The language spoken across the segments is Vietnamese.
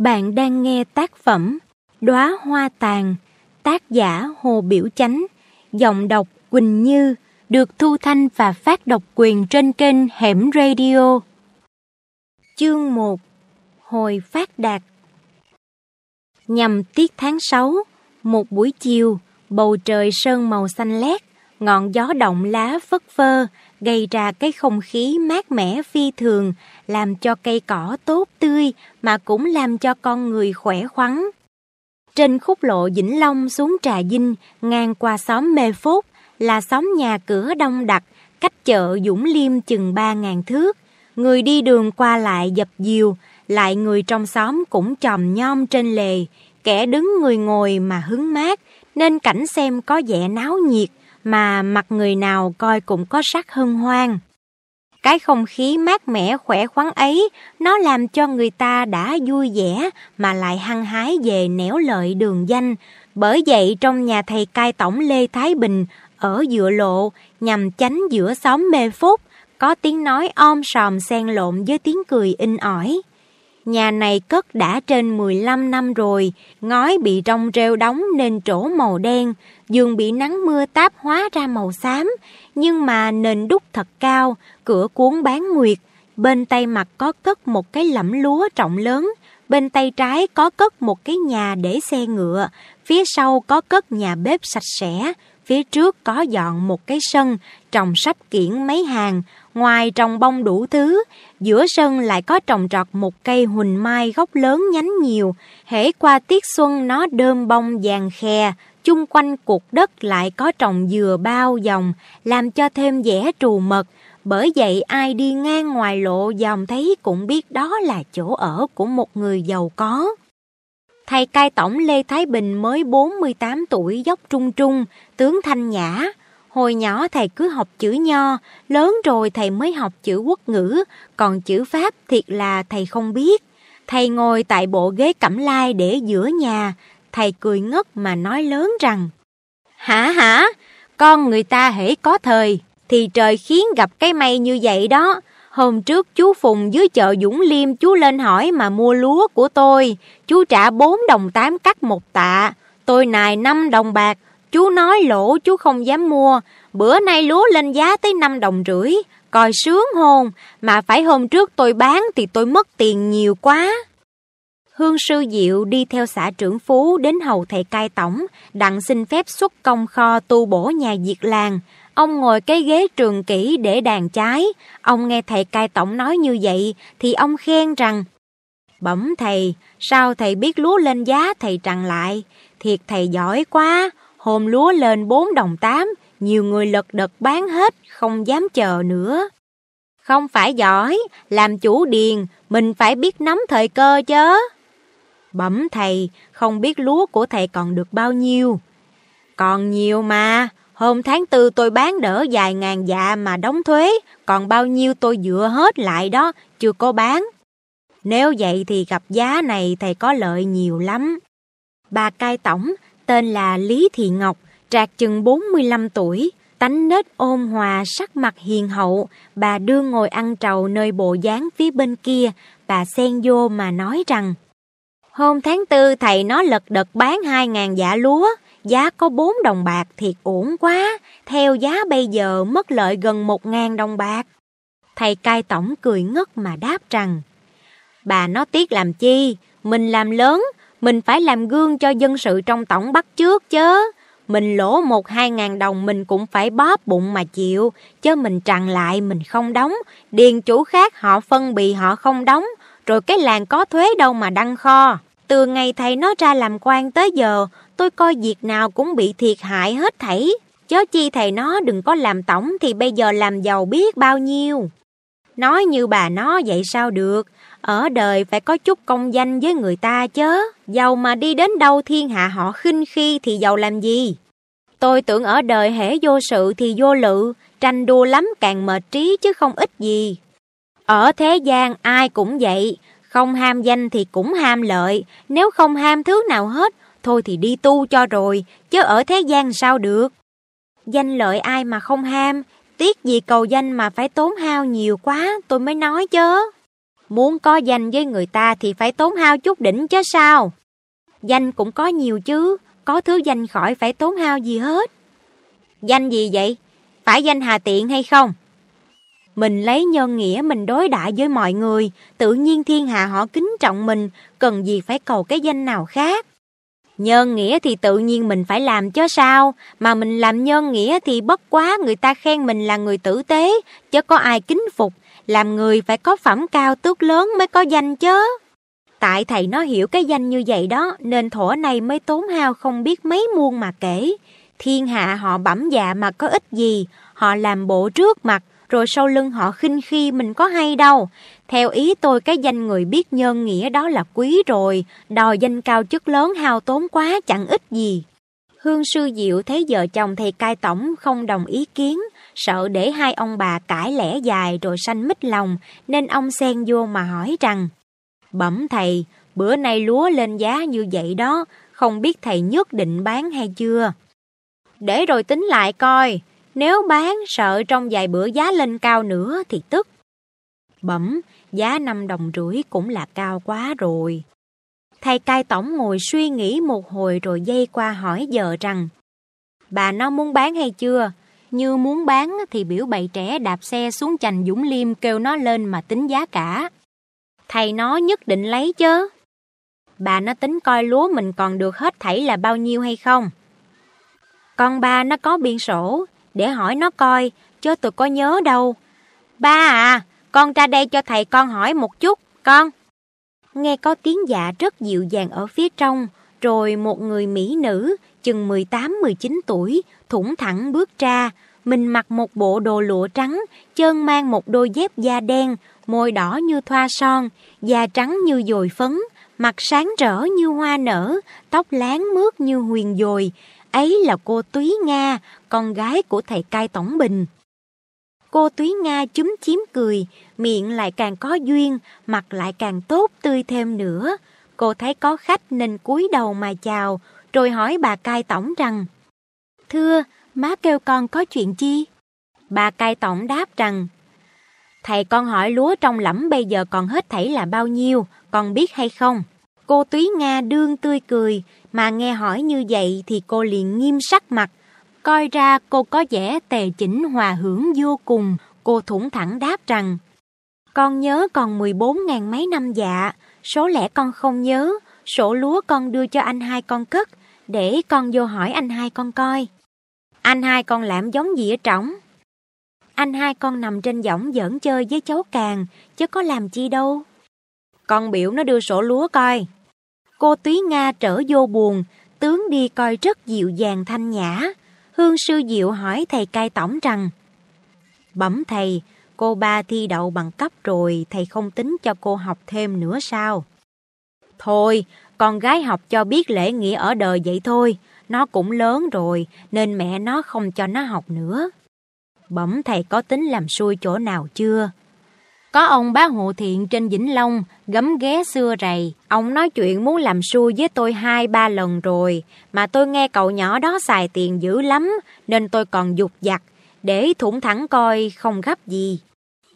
Bạn đang nghe tác phẩm Đóa hoa tàn, tác giả Hồ Biểu Chánh, giọng đọc Quỳnh Như, được thu thanh và phát độc quyền trên kênh Hẻm Radio. Chương 1 Hồi phát đạt Nhằm tiết tháng 6, một buổi chiều, bầu trời sơn màu xanh lét, ngọn gió động lá phất phơ, gây ra cái không khí mát mẻ phi thường, làm cho cây cỏ tốt tươi mà cũng làm cho con người khỏe khoắn. Trên khúc lộ Vĩnh Long xuống Trà Vinh, ngang qua xóm Mê Phốt, là xóm nhà cửa đông đặc, cách chợ Dũng Liêm chừng ba ngàn thước. Người đi đường qua lại dập dìu, lại người trong xóm cũng chòm nhom trên lề, kẻ đứng người ngồi mà hứng mát, nên cảnh xem có vẻ náo nhiệt, mà mặt người nào coi cũng có sắc hân hoan. Cái không khí mát mẻ khỏe khoắn ấy, nó làm cho người ta đã vui vẻ mà lại hăng hái về nẻo lợi đường danh. Bởi vậy trong nhà thầy cai tổng Lê Thái Bình, ở dựa lộ, nhằm tránh giữa xóm mê phúc, có tiếng nói om sòm xen lộn với tiếng cười in ỏi. Nhà này cất đã trên 15 năm rồi, ngói bị rong rêu đóng nên trổ màu đen, giường bị nắng mưa táp hóa ra màu xám, nhưng mà nền đúc thật cao, cửa cuốn bán nguyệt, bên tay mặt có cất một cái lẫm lúa trọng lớn, bên tay trái có cất một cái nhà để xe ngựa, phía sau có cất nhà bếp sạch sẽ, phía trước có dọn một cái sân, trồng sắp kiển mấy hàng, ngoài trồng bông đủ thứ, giữa sân lại có trồng trọt một cây huỳnh mai gốc lớn nhánh nhiều, hễ qua tiết xuân nó đơm bông vàng khè, chung quanh cục đất lại có trồng dừa bao dòng, làm cho thêm vẻ trù mật, bởi vậy ai đi ngang ngoài lộ dòng thấy cũng biết đó là chỗ ở của một người giàu có. Thầy cai tổng Lê Thái Bình mới 48 tuổi dốc trung trung, tướng thanh nhã. Hồi nhỏ thầy cứ học chữ nho, lớn rồi thầy mới học chữ quốc ngữ, còn chữ Pháp thiệt là thầy không biết. Thầy ngồi tại bộ ghế cẩm lai để giữa nhà, thầy cười ngất mà nói lớn rằng Hả hả, con người ta hễ có thời, thì trời khiến gặp cái may như vậy đó. Hôm trước chú Phùng dưới chợ Dũng Liêm chú lên hỏi mà mua lúa của tôi. Chú trả 4 đồng 8 cắt một tạ. Tôi nài 5 đồng bạc. Chú nói lỗ chú không dám mua. Bữa nay lúa lên giá tới 5 đồng rưỡi. Coi sướng hồn Mà phải hôm trước tôi bán thì tôi mất tiền nhiều quá. Hương sư Diệu đi theo xã trưởng Phú đến hầu thầy cai tổng, đặng xin phép xuất công kho tu bổ nhà diệt làng. Ông ngồi cái ghế trường kỹ để đàn trái. Ông nghe thầy cai tổng nói như vậy thì ông khen rằng Bẩm thầy, sao thầy biết lúa lên giá thầy trằn lại? Thiệt thầy giỏi quá, hôm lúa lên 4 đồng 8, nhiều người lật đật bán hết, không dám chờ nữa. Không phải giỏi, làm chủ điền, mình phải biết nắm thời cơ chứ. Bẩm thầy, không biết lúa của thầy còn được bao nhiêu. Còn nhiều mà, hôm tháng tư tôi bán đỡ vài ngàn dạ mà đóng thuế, còn bao nhiêu tôi dựa hết lại đó, chưa có bán. Nếu vậy thì gặp giá này thầy có lợi nhiều lắm. Bà cai tổng, tên là Lý Thị Ngọc, trạc chừng 45 tuổi, tánh nết ôn hòa, sắc mặt hiền hậu, bà đưa ngồi ăn trầu nơi bộ dáng phía bên kia, bà xen vô mà nói rằng Hôm tháng tư thầy nó lật đật bán 2.000 giả dạ lúa, giá có 4 đồng bạc thiệt ổn quá, theo giá bây giờ mất lợi gần 1.000 đồng bạc. Thầy cai tổng cười ngất mà đáp rằng, bà nó tiếc làm chi, mình làm lớn, mình phải làm gương cho dân sự trong tổng bắt trước chứ. Mình lỗ một hai ngàn đồng mình cũng phải bóp bụng mà chịu, chứ mình tràn lại mình không đóng, điền chủ khác họ phân bì họ không đóng, rồi cái làng có thuế đâu mà đăng kho. Từ ngày thầy nó ra làm quan tới giờ, tôi coi việc nào cũng bị thiệt hại hết thảy. Chớ chi thầy nó đừng có làm tổng thì bây giờ làm giàu biết bao nhiêu. Nói như bà nó vậy sao được, ở đời phải có chút công danh với người ta chớ. Giàu mà đi đến đâu thiên hạ họ khinh khi thì giàu làm gì. Tôi tưởng ở đời hễ vô sự thì vô lự, tranh đua lắm càng mệt trí chứ không ít gì. Ở thế gian ai cũng vậy, không ham danh thì cũng ham lợi, nếu không ham thứ nào hết, thôi thì đi tu cho rồi, chứ ở thế gian sao được. Danh lợi ai mà không ham, tiếc gì cầu danh mà phải tốn hao nhiều quá, tôi mới nói chứ. Muốn có danh với người ta thì phải tốn hao chút đỉnh chứ sao? Danh cũng có nhiều chứ, có thứ danh khỏi phải tốn hao gì hết. Danh gì vậy? Phải danh hà tiện hay không? Mình lấy nhân nghĩa mình đối đãi với mọi người, tự nhiên thiên hạ họ kính trọng mình, cần gì phải cầu cái danh nào khác. Nhân nghĩa thì tự nhiên mình phải làm chứ sao, mà mình làm nhân nghĩa thì bất quá người ta khen mình là người tử tế, chứ có ai kính phục, làm người phải có phẩm cao tước lớn mới có danh chứ. Tại thầy nó hiểu cái danh như vậy đó, nên thổ này mới tốn hao không biết mấy muôn mà kể. Thiên hạ họ bẩm dạ mà có ích gì, họ làm bộ trước mặt, rồi sau lưng họ khinh khi mình có hay đâu. Theo ý tôi cái danh người biết nhân nghĩa đó là quý rồi, đòi danh cao chức lớn hao tốn quá chẳng ích gì. Hương sư diệu thấy vợ chồng thầy cai tổng không đồng ý kiến, sợ để hai ông bà cãi lẽ dài rồi sanh mít lòng, nên ông xen vô mà hỏi rằng Bẩm thầy, bữa nay lúa lên giá như vậy đó, không biết thầy nhất định bán hay chưa? Để rồi tính lại coi, nếu bán sợ trong vài bữa giá lên cao nữa thì tức. Bẩm, giá 5 đồng rưỡi cũng là cao quá rồi. Thầy cai tổng ngồi suy nghĩ một hồi rồi dây qua hỏi vợ rằng Bà nó muốn bán hay chưa? Như muốn bán thì biểu bày trẻ đạp xe xuống chành Dũng Liêm kêu nó lên mà tính giá cả. Thầy nó nhất định lấy chứ. Bà nó tính coi lúa mình còn được hết thảy là bao nhiêu hay không? Con ba nó có biên sổ, để hỏi nó coi, chứ tôi có nhớ đâu. Ba à, con ra đây cho thầy con hỏi một chút, con. Nghe có tiếng dạ rất dịu dàng ở phía trong, rồi một người Mỹ nữ, chừng 18-19 tuổi, thủng thẳng bước ra. Mình mặc một bộ đồ lụa trắng, chân mang một đôi dép da đen, môi đỏ như thoa son, da trắng như dồi phấn, mặt sáng rỡ như hoa nở, tóc láng mướt như huyền dồi. Ấy là cô Túy Nga, con gái của thầy cai Tổng Bình. Cô Túy Nga chúm chím cười, miệng lại càng có duyên, mặt lại càng tốt tươi thêm nữa. Cô thấy có khách nên cúi đầu mà chào, rồi hỏi bà cai tổng rằng Thưa, má kêu con có chuyện chi? Bà cai tổng đáp rằng Thầy con hỏi lúa trong lẫm bây giờ còn hết thảy là bao nhiêu, con biết hay không? Cô Túy Nga đương tươi cười, mà nghe hỏi như vậy thì cô liền nghiêm sắc mặt. Coi ra cô có vẻ tề chỉnh hòa hưởng vô cùng, cô thủng thẳng đáp rằng Con nhớ còn 14 ngàn mấy năm dạ, số lẻ con không nhớ, sổ lúa con đưa cho anh hai con cất, để con vô hỏi anh hai con coi. Anh hai con làm giống gì ở trỏng? Anh hai con nằm trên võng giỡn chơi với cháu càng, chứ có làm chi đâu. Con biểu nó đưa sổ lúa coi. Cô Túy Nga trở vô buồn, tướng đi coi rất dịu dàng thanh nhã. Hương sư diệu hỏi thầy cai tổng rằng Bẩm thầy, cô ba thi đậu bằng cấp rồi, thầy không tính cho cô học thêm nữa sao? Thôi, con gái học cho biết lễ nghĩa ở đời vậy thôi, nó cũng lớn rồi, nên mẹ nó không cho nó học nữa. Bẩm thầy có tính làm xui chỗ nào chưa? Có ông bá hộ thiện trên Vĩnh Long, gấm ghé xưa rầy. Ông nói chuyện muốn làm xui với tôi hai ba lần rồi, mà tôi nghe cậu nhỏ đó xài tiền dữ lắm, nên tôi còn dục giặt, để thủng thẳng coi không gấp gì.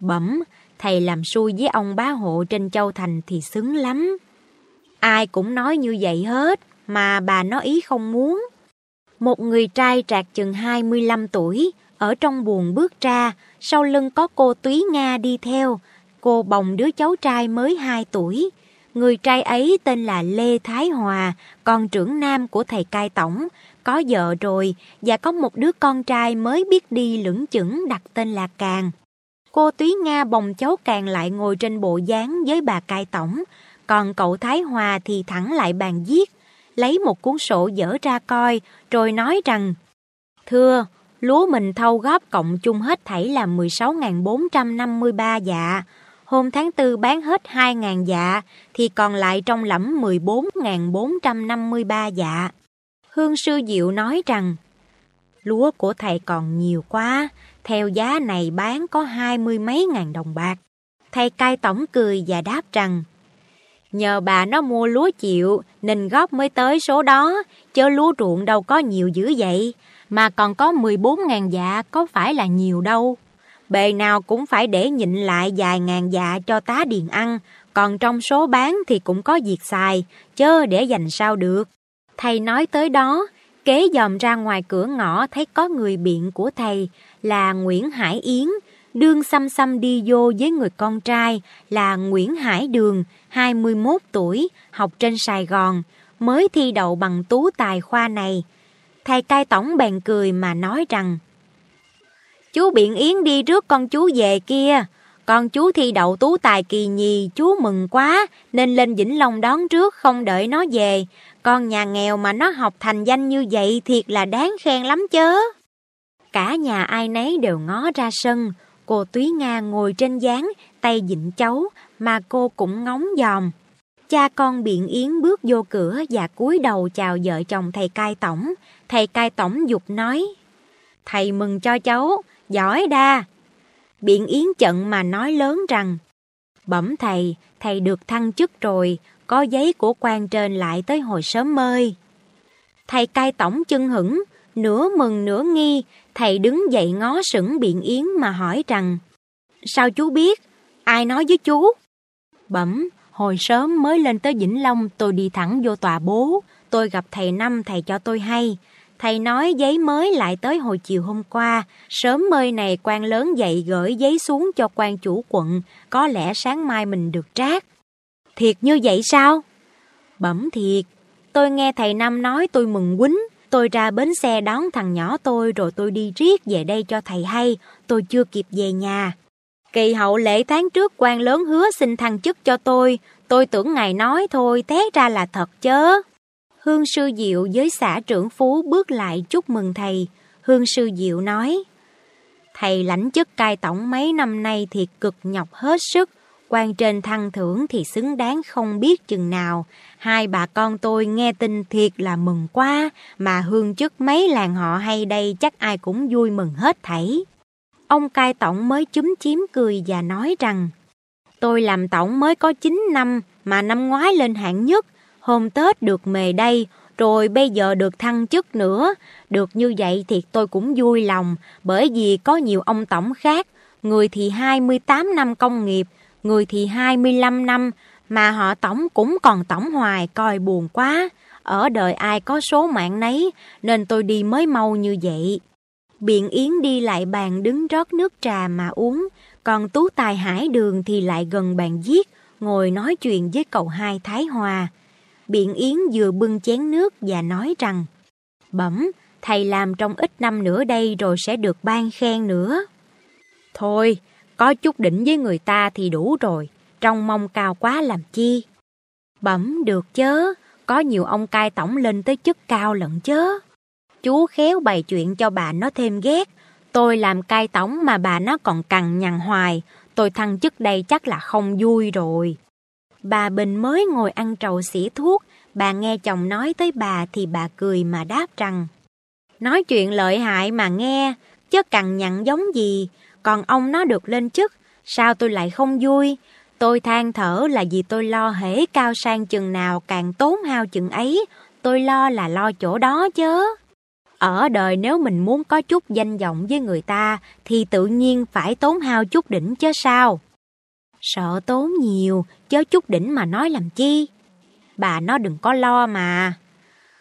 Bẩm, thầy làm xui với ông bá hộ trên Châu Thành thì xứng lắm. Ai cũng nói như vậy hết, mà bà nói ý không muốn. Một người trai trạc chừng 25 tuổi, ở trong buồng bước ra, sau lưng có cô Túy Nga đi theo. Cô bồng đứa cháu trai mới 2 tuổi. Người trai ấy tên là Lê Thái Hòa, con trưởng nam của thầy cai tổng, có vợ rồi và có một đứa con trai mới biết đi lưỡng chững đặt tên là Càng. Cô Túy Nga bồng cháu Càng lại ngồi trên bộ dáng với bà cai tổng, còn cậu Thái Hòa thì thẳng lại bàn viết, lấy một cuốn sổ dở ra coi, rồi nói rằng Thưa, lúa mình thâu góp cộng chung hết thảy là 16.453 dạ. Hôm tháng 4 bán hết 2.000 dạ, thì còn lại trong lẫm 14.453 dạ. Hương sư Diệu nói rằng, lúa của thầy còn nhiều quá, theo giá này bán có hai mươi mấy ngàn đồng bạc. Thầy cai tổng cười và đáp rằng, nhờ bà nó mua lúa chịu nên góp mới tới số đó, chứ lúa ruộng đâu có nhiều dữ vậy mà còn có 14.000 dạ có phải là nhiều đâu. bề nào cũng phải để nhịn lại vài ngàn dạ cho tá điền ăn, còn trong số bán thì cũng có việc xài, chớ để dành sao được. Thầy nói tới đó, kế dòm ra ngoài cửa ngõ thấy có người biện của thầy là Nguyễn Hải Yến, đương xăm xăm đi vô với người con trai là Nguyễn Hải Đường, 21 tuổi, học trên Sài Gòn, mới thi đậu bằng tú tài khoa này. Thầy cai tổng bèn cười mà nói rằng Chú Biện Yến đi trước con chú về kia, con chú thi đậu tú tài kỳ nhì, chú mừng quá, nên lên Vĩnh Long đón trước không đợi nó về. Con nhà nghèo mà nó học thành danh như vậy thiệt là đáng khen lắm chớ. Cả nhà ai nấy đều ngó ra sân, cô Túy Nga ngồi trên gián, tay dịnh cháu, mà cô cũng ngóng dòm. Cha con Biện Yến bước vô cửa và cúi đầu chào vợ chồng thầy cai tổng. Thầy cai tổng dục nói, Thầy mừng cho cháu, giỏi đa. Biện Yến chận mà nói lớn rằng, Bẩm thầy, thầy được thăng chức rồi, có giấy của quan trên lại tới hồi sớm mơi. Thầy cai tổng chân hững, nửa mừng nửa nghi, thầy đứng dậy ngó sững Biện Yến mà hỏi rằng, Sao chú biết? Ai nói với chú? Bẩm, hồi sớm mới lên tới Vĩnh Long tôi đi thẳng vô tòa bố, tôi gặp thầy Năm thầy cho tôi hay. Thầy nói giấy mới lại tới hồi chiều hôm qua, sớm mơi này quan lớn dậy gửi giấy xuống cho quan chủ quận, có lẽ sáng mai mình được trác. Thiệt như vậy sao? Bẩm thiệt, tôi nghe thầy Năm nói tôi mừng quýnh, tôi ra bến xe đón thằng nhỏ tôi rồi tôi đi riết về đây cho thầy hay, tôi chưa kịp về nhà. Kỳ hậu lễ tháng trước quan lớn hứa xin thăng chức cho tôi, tôi tưởng ngài nói thôi, té ra là thật chớ. Hương sư diệu với xã trưởng phú bước lại chúc mừng thầy. Hương sư diệu nói, Thầy lãnh chức cai tổng mấy năm nay thì cực nhọc hết sức, quan trên thăng thưởng thì xứng đáng không biết chừng nào. Hai bà con tôi nghe tin thiệt là mừng quá, mà hương chức mấy làng họ hay đây chắc ai cũng vui mừng hết thảy. Ông cai tổng mới chúm chím cười và nói rằng, Tôi làm tổng mới có 9 năm, mà năm ngoái lên hạng nhất, hôm Tết được mề đây, rồi bây giờ được thăng chức nữa. Được như vậy thì tôi cũng vui lòng, bởi vì có nhiều ông tổng khác, người thì 28 năm công nghiệp, người thì 25 năm, mà họ tổng cũng còn tổng hoài coi buồn quá. Ở đời ai có số mạng nấy, nên tôi đi mới mau như vậy. Biện Yến đi lại bàn đứng rót nước trà mà uống, còn Tú Tài Hải Đường thì lại gần bàn giết, ngồi nói chuyện với cậu hai Thái Hòa. Biện Yến vừa bưng chén nước và nói rằng, Bẩm, thầy làm trong ít năm nữa đây rồi sẽ được ban khen nữa. Thôi, có chút đỉnh với người ta thì đủ rồi, trong mong cao quá làm chi. Bẩm được chớ, có nhiều ông cai tổng lên tới chức cao lận chớ. Chú khéo bày chuyện cho bà nó thêm ghét. Tôi làm cai tổng mà bà nó còn cằn nhằn hoài. Tôi thăng chức đây chắc là không vui rồi. Bà Bình mới ngồi ăn trầu xỉ thuốc. Bà nghe chồng nói tới bà thì bà cười mà đáp rằng Nói chuyện lợi hại mà nghe, chứ cằn nhằn giống gì. Còn ông nó được lên chức, sao tôi lại không vui? Tôi than thở là vì tôi lo hễ cao sang chừng nào càng tốn hao chừng ấy. Tôi lo là lo chỗ đó chứ. Ở đời nếu mình muốn có chút danh vọng với người ta thì tự nhiên phải tốn hao chút đỉnh chứ sao. Sợ tốn nhiều, chớ chút đỉnh mà nói làm chi. Bà nó đừng có lo mà.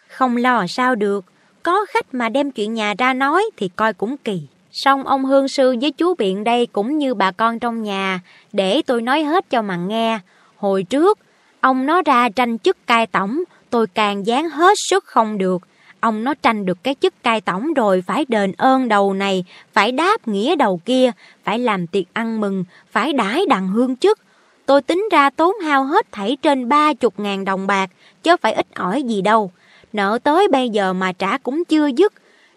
Không lo sao được, có khách mà đem chuyện nhà ra nói thì coi cũng kỳ. Xong ông Hương Sư với chú Biện đây cũng như bà con trong nhà, để tôi nói hết cho mà nghe. Hồi trước, ông nó ra tranh chức cai tổng, tôi càng dán hết sức không được ông nó tranh được cái chức cai tổng rồi phải đền ơn đầu này, phải đáp nghĩa đầu kia, phải làm tiệc ăn mừng, phải đãi đằng hương chức. Tôi tính ra tốn hao hết thảy trên ba chục ngàn đồng bạc, chứ phải ít ỏi gì đâu. Nợ tới bây giờ mà trả cũng chưa dứt.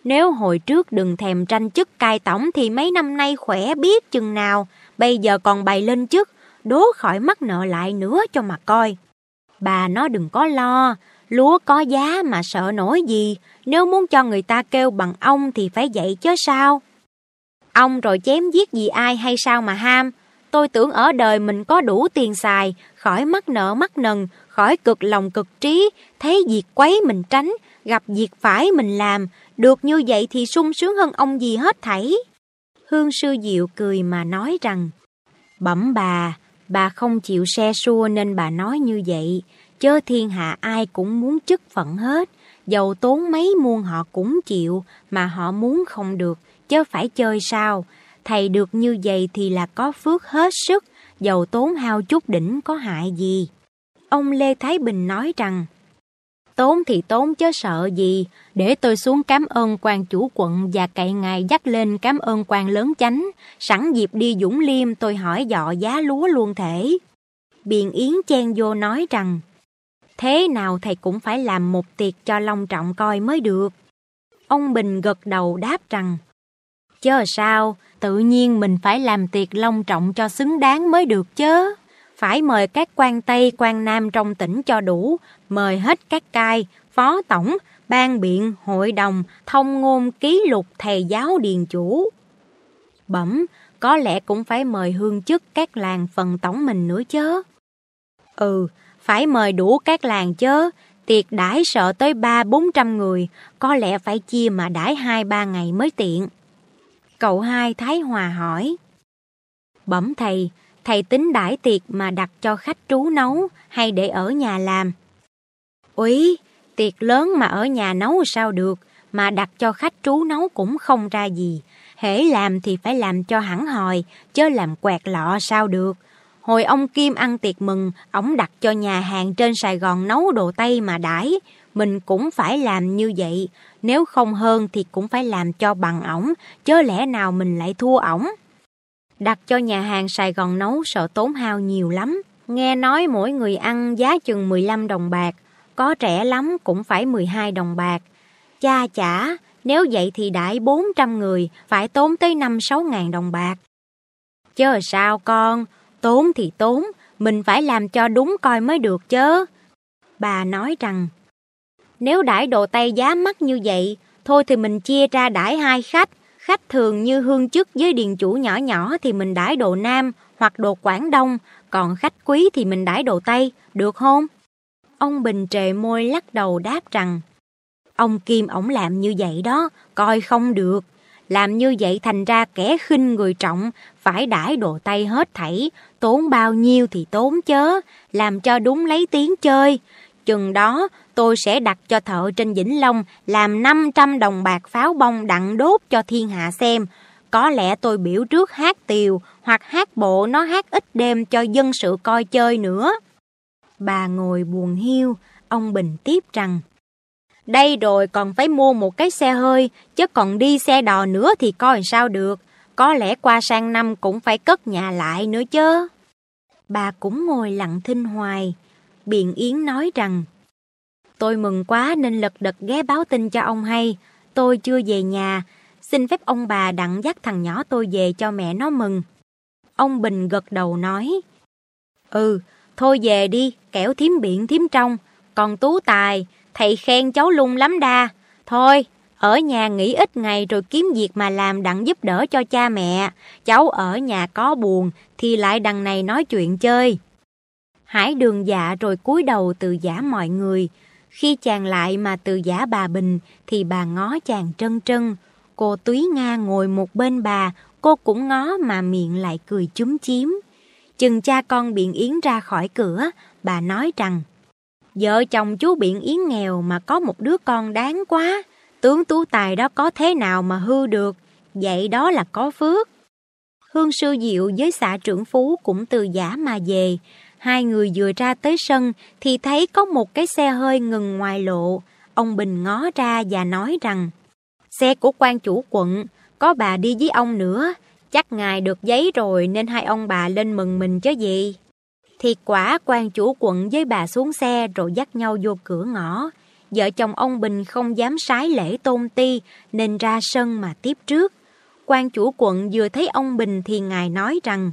Nếu hồi trước đừng thèm tranh chức cai tổng thì mấy năm nay khỏe biết chừng nào, bây giờ còn bày lên chức, đố khỏi mắc nợ lại nữa cho mà coi. Bà nó đừng có lo, Lúa có giá mà sợ nổi gì, nếu muốn cho người ta kêu bằng ông thì phải vậy chứ sao? Ông rồi chém giết gì ai hay sao mà ham? Tôi tưởng ở đời mình có đủ tiền xài, khỏi mắc nợ mắc nần, khỏi cực lòng cực trí, thấy việc quấy mình tránh, gặp việc phải mình làm, được như vậy thì sung sướng hơn ông gì hết thảy. Hương sư diệu cười mà nói rằng, Bẩm bà, bà không chịu xe xua nên bà nói như vậy, chớ thiên hạ ai cũng muốn chức phận hết, dầu tốn mấy muôn họ cũng chịu, mà họ muốn không được, chớ phải chơi sao. Thầy được như vậy thì là có phước hết sức, dầu tốn hao chút đỉnh có hại gì. Ông Lê Thái Bình nói rằng, Tốn thì tốn chứ sợ gì, để tôi xuống cảm ơn quan chủ quận và cậy ngài dắt lên cảm ơn quan lớn chánh, sẵn dịp đi Dũng Liêm tôi hỏi dọ giá lúa luôn thể. Biện Yến chen vô nói rằng, thế nào thầy cũng phải làm một tiệc cho long trọng coi mới được. Ông Bình gật đầu đáp rằng, chớ sao, tự nhiên mình phải làm tiệc long trọng cho xứng đáng mới được chớ phải mời các quan Tây, quan Nam trong tỉnh cho đủ, mời hết các cai, phó tổng, ban biện, hội đồng, thông ngôn ký lục thầy giáo điền chủ. Bẩm, có lẽ cũng phải mời hương chức các làng phần tổng mình nữa chớ. Ừ, phải mời đủ các làng chớ, tiệc đãi sợ tới ba bốn trăm người, có lẽ phải chia mà đãi hai ba ngày mới tiện. Cậu hai Thái Hòa hỏi. Bẩm thầy, thầy tính đãi tiệc mà đặt cho khách trú nấu hay để ở nhà làm? Úi, tiệc lớn mà ở nhà nấu sao được, mà đặt cho khách trú nấu cũng không ra gì. Hễ làm thì phải làm cho hẳn hòi, chớ làm quẹt lọ sao được. Hồi ông Kim ăn tiệc mừng, ổng đặt cho nhà hàng trên Sài Gòn nấu đồ Tây mà đãi. Mình cũng phải làm như vậy, nếu không hơn thì cũng phải làm cho bằng ổng, chớ lẽ nào mình lại thua ổng. Đặt cho nhà hàng Sài Gòn nấu sợ tốn hao nhiều lắm. Nghe nói mỗi người ăn giá chừng 15 đồng bạc, có trẻ lắm cũng phải 12 đồng bạc. Cha chả, nếu vậy thì đãi 400 người phải tốn tới 5-6 ngàn đồng bạc. Chớ sao con, tốn thì tốn, mình phải làm cho đúng coi mới được chớ. Bà nói rằng, nếu đãi đồ Tây giá mắc như vậy, thôi thì mình chia ra đãi hai khách, Khách thường như hương chức với điền chủ nhỏ nhỏ thì mình đãi đồ Nam hoặc đồ Quảng Đông, còn khách quý thì mình đãi đồ Tây, được không? Ông Bình trề môi lắc đầu đáp rằng, ông Kim ổng làm như vậy đó, coi không được. Làm như vậy thành ra kẻ khinh người trọng, phải đãi đồ Tây hết thảy, tốn bao nhiêu thì tốn chớ, làm cho đúng lấy tiếng chơi. Chừng đó tôi sẽ đặt cho thợ trên Vĩnh Long làm 500 đồng bạc pháo bông đặng đốt cho thiên hạ xem. Có lẽ tôi biểu trước hát tiều hoặc hát bộ nó hát ít đêm cho dân sự coi chơi nữa. Bà ngồi buồn hiu, ông Bình tiếp rằng Đây rồi còn phải mua một cái xe hơi, chứ còn đi xe đò nữa thì coi sao được. Có lẽ qua sang năm cũng phải cất nhà lại nữa chứ. Bà cũng ngồi lặng thinh hoài. Biện Yến nói rằng Tôi mừng quá nên lật đật ghé báo tin cho ông hay. Tôi chưa về nhà. Xin phép ông bà đặng dắt thằng nhỏ tôi về cho mẹ nó mừng. Ông Bình gật đầu nói. Ừ, thôi về đi, kẻo thím biện thím trong. Còn tú tài, thầy khen cháu lung lắm đa. Thôi, ở nhà nghỉ ít ngày rồi kiếm việc mà làm đặng giúp đỡ cho cha mẹ. Cháu ở nhà có buồn thì lại đằng này nói chuyện chơi. Hải đường dạ rồi cúi đầu từ giả mọi người. Khi chàng lại mà từ giả bà Bình thì bà ngó chàng trân trân. Cô Túy Nga ngồi một bên bà, cô cũng ngó mà miệng lại cười chúm chím. Chừng cha con Biện Yến ra khỏi cửa, bà nói rằng Vợ chồng chú Biện Yến nghèo mà có một đứa con đáng quá. Tướng tú tài đó có thế nào mà hư được, vậy đó là có phước. Hương sư diệu với xã trưởng phú cũng từ giả mà về, Hai người vừa ra tới sân thì thấy có một cái xe hơi ngừng ngoài lộ. Ông Bình ngó ra và nói rằng Xe của quan chủ quận, có bà đi với ông nữa. Chắc ngài được giấy rồi nên hai ông bà lên mừng mình chứ gì. Thì quả quan chủ quận với bà xuống xe rồi dắt nhau vô cửa ngõ. Vợ chồng ông Bình không dám sái lễ tôn ti nên ra sân mà tiếp trước. quan chủ quận vừa thấy ông Bình thì ngài nói rằng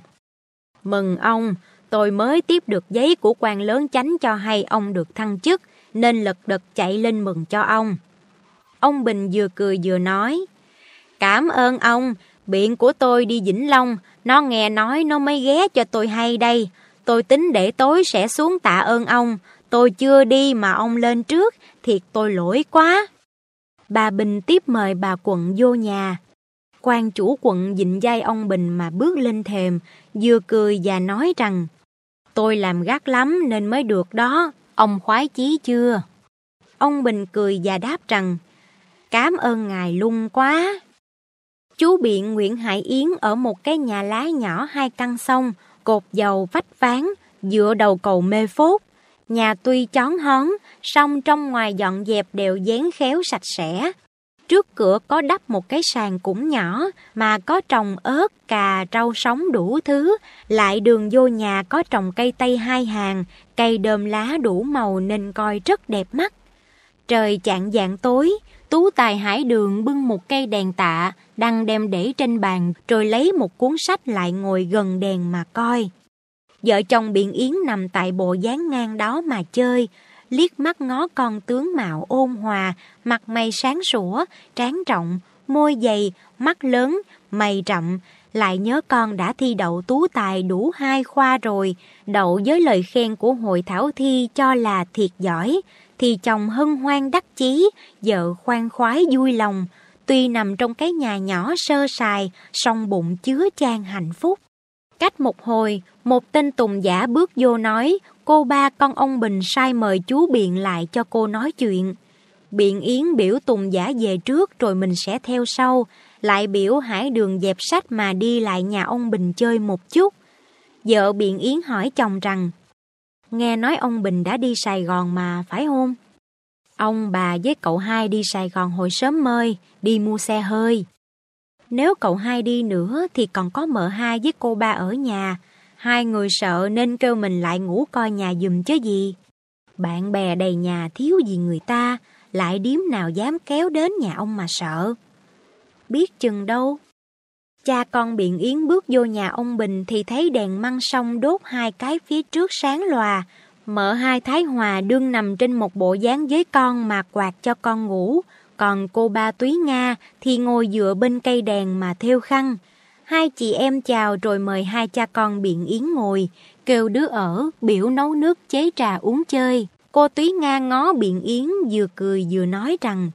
Mừng ông, tôi mới tiếp được giấy của quan lớn chánh cho hay ông được thăng chức, nên lật đật chạy lên mừng cho ông. Ông Bình vừa cười vừa nói, Cảm ơn ông, biện của tôi đi Vĩnh Long, nó nghe nói nó mới ghé cho tôi hay đây. Tôi tính để tối sẽ xuống tạ ơn ông, tôi chưa đi mà ông lên trước, thiệt tôi lỗi quá. Bà Bình tiếp mời bà quận vô nhà. quan chủ quận dịnh dai ông Bình mà bước lên thềm, vừa cười và nói rằng Tôi làm gắt lắm nên mới được đó, ông khoái chí chưa? Ông Bình cười và đáp rằng Cám ơn ngài lung quá. Chú biện Nguyễn Hải Yến ở một cái nhà lá nhỏ hai căn sông, cột dầu vách ván, dựa đầu cầu mê phốt. Nhà tuy chón hón, song trong ngoài dọn dẹp đều dán khéo sạch sẽ. Trước cửa có đắp một cái sàn cũng nhỏ mà có trồng ớt, cà, rau sống đủ thứ. Lại đường vô nhà có trồng cây tây hai hàng, cây đơm lá đủ màu nên coi rất đẹp mắt. Trời chạng dạng tối, Tú Tài Hải Đường bưng một cây đèn tạ, đang đem để trên bàn rồi lấy một cuốn sách lại ngồi gần đèn mà coi. Vợ chồng Biện Yến nằm tại bộ dáng ngang đó mà chơi, liếc mắt ngó con tướng mạo ôn hòa, mặt mày sáng sủa, trán trọng, môi dày, mắt lớn, mày rậm, lại nhớ con đã thi đậu tú tài đủ hai khoa rồi, đậu với lời khen của hội thảo thi cho là thiệt giỏi, thì chồng hân hoan đắc chí, vợ khoan khoái vui lòng, tuy nằm trong cái nhà nhỏ sơ sài, song bụng chứa chan hạnh phúc. Cách một hồi, một tên tùng giả bước vô nói, cô ba con ông Bình sai mời chú Biện lại cho cô nói chuyện. Biện Yến biểu tùng giả về trước rồi mình sẽ theo sau, lại biểu hải đường dẹp sách mà đi lại nhà ông Bình chơi một chút. Vợ Biện Yến hỏi chồng rằng, nghe nói ông Bình đã đi Sài Gòn mà phải không? Ông bà với cậu hai đi Sài Gòn hồi sớm mơi, đi mua xe hơi. Nếu cậu hai đi nữa thì còn có mợ hai với cô ba ở nhà. Hai người sợ nên kêu mình lại ngủ coi nhà dùm chứ gì. Bạn bè đầy nhà thiếu gì người ta, lại điếm nào dám kéo đến nhà ông mà sợ. Biết chừng đâu. Cha con Biện Yến bước vô nhà ông Bình thì thấy đèn măng sông đốt hai cái phía trước sáng lòa. mở hai Thái Hòa đương nằm trên một bộ dáng với con mà quạt cho con ngủ. Còn cô ba Túy Nga thì ngồi dựa bên cây đèn mà theo khăn. Hai chị em chào rồi mời hai cha con Biện Yến ngồi, kêu đứa ở, biểu nấu nước chế trà uống chơi. Cô Túy Nga ngó Biện Yến vừa cười vừa nói rằng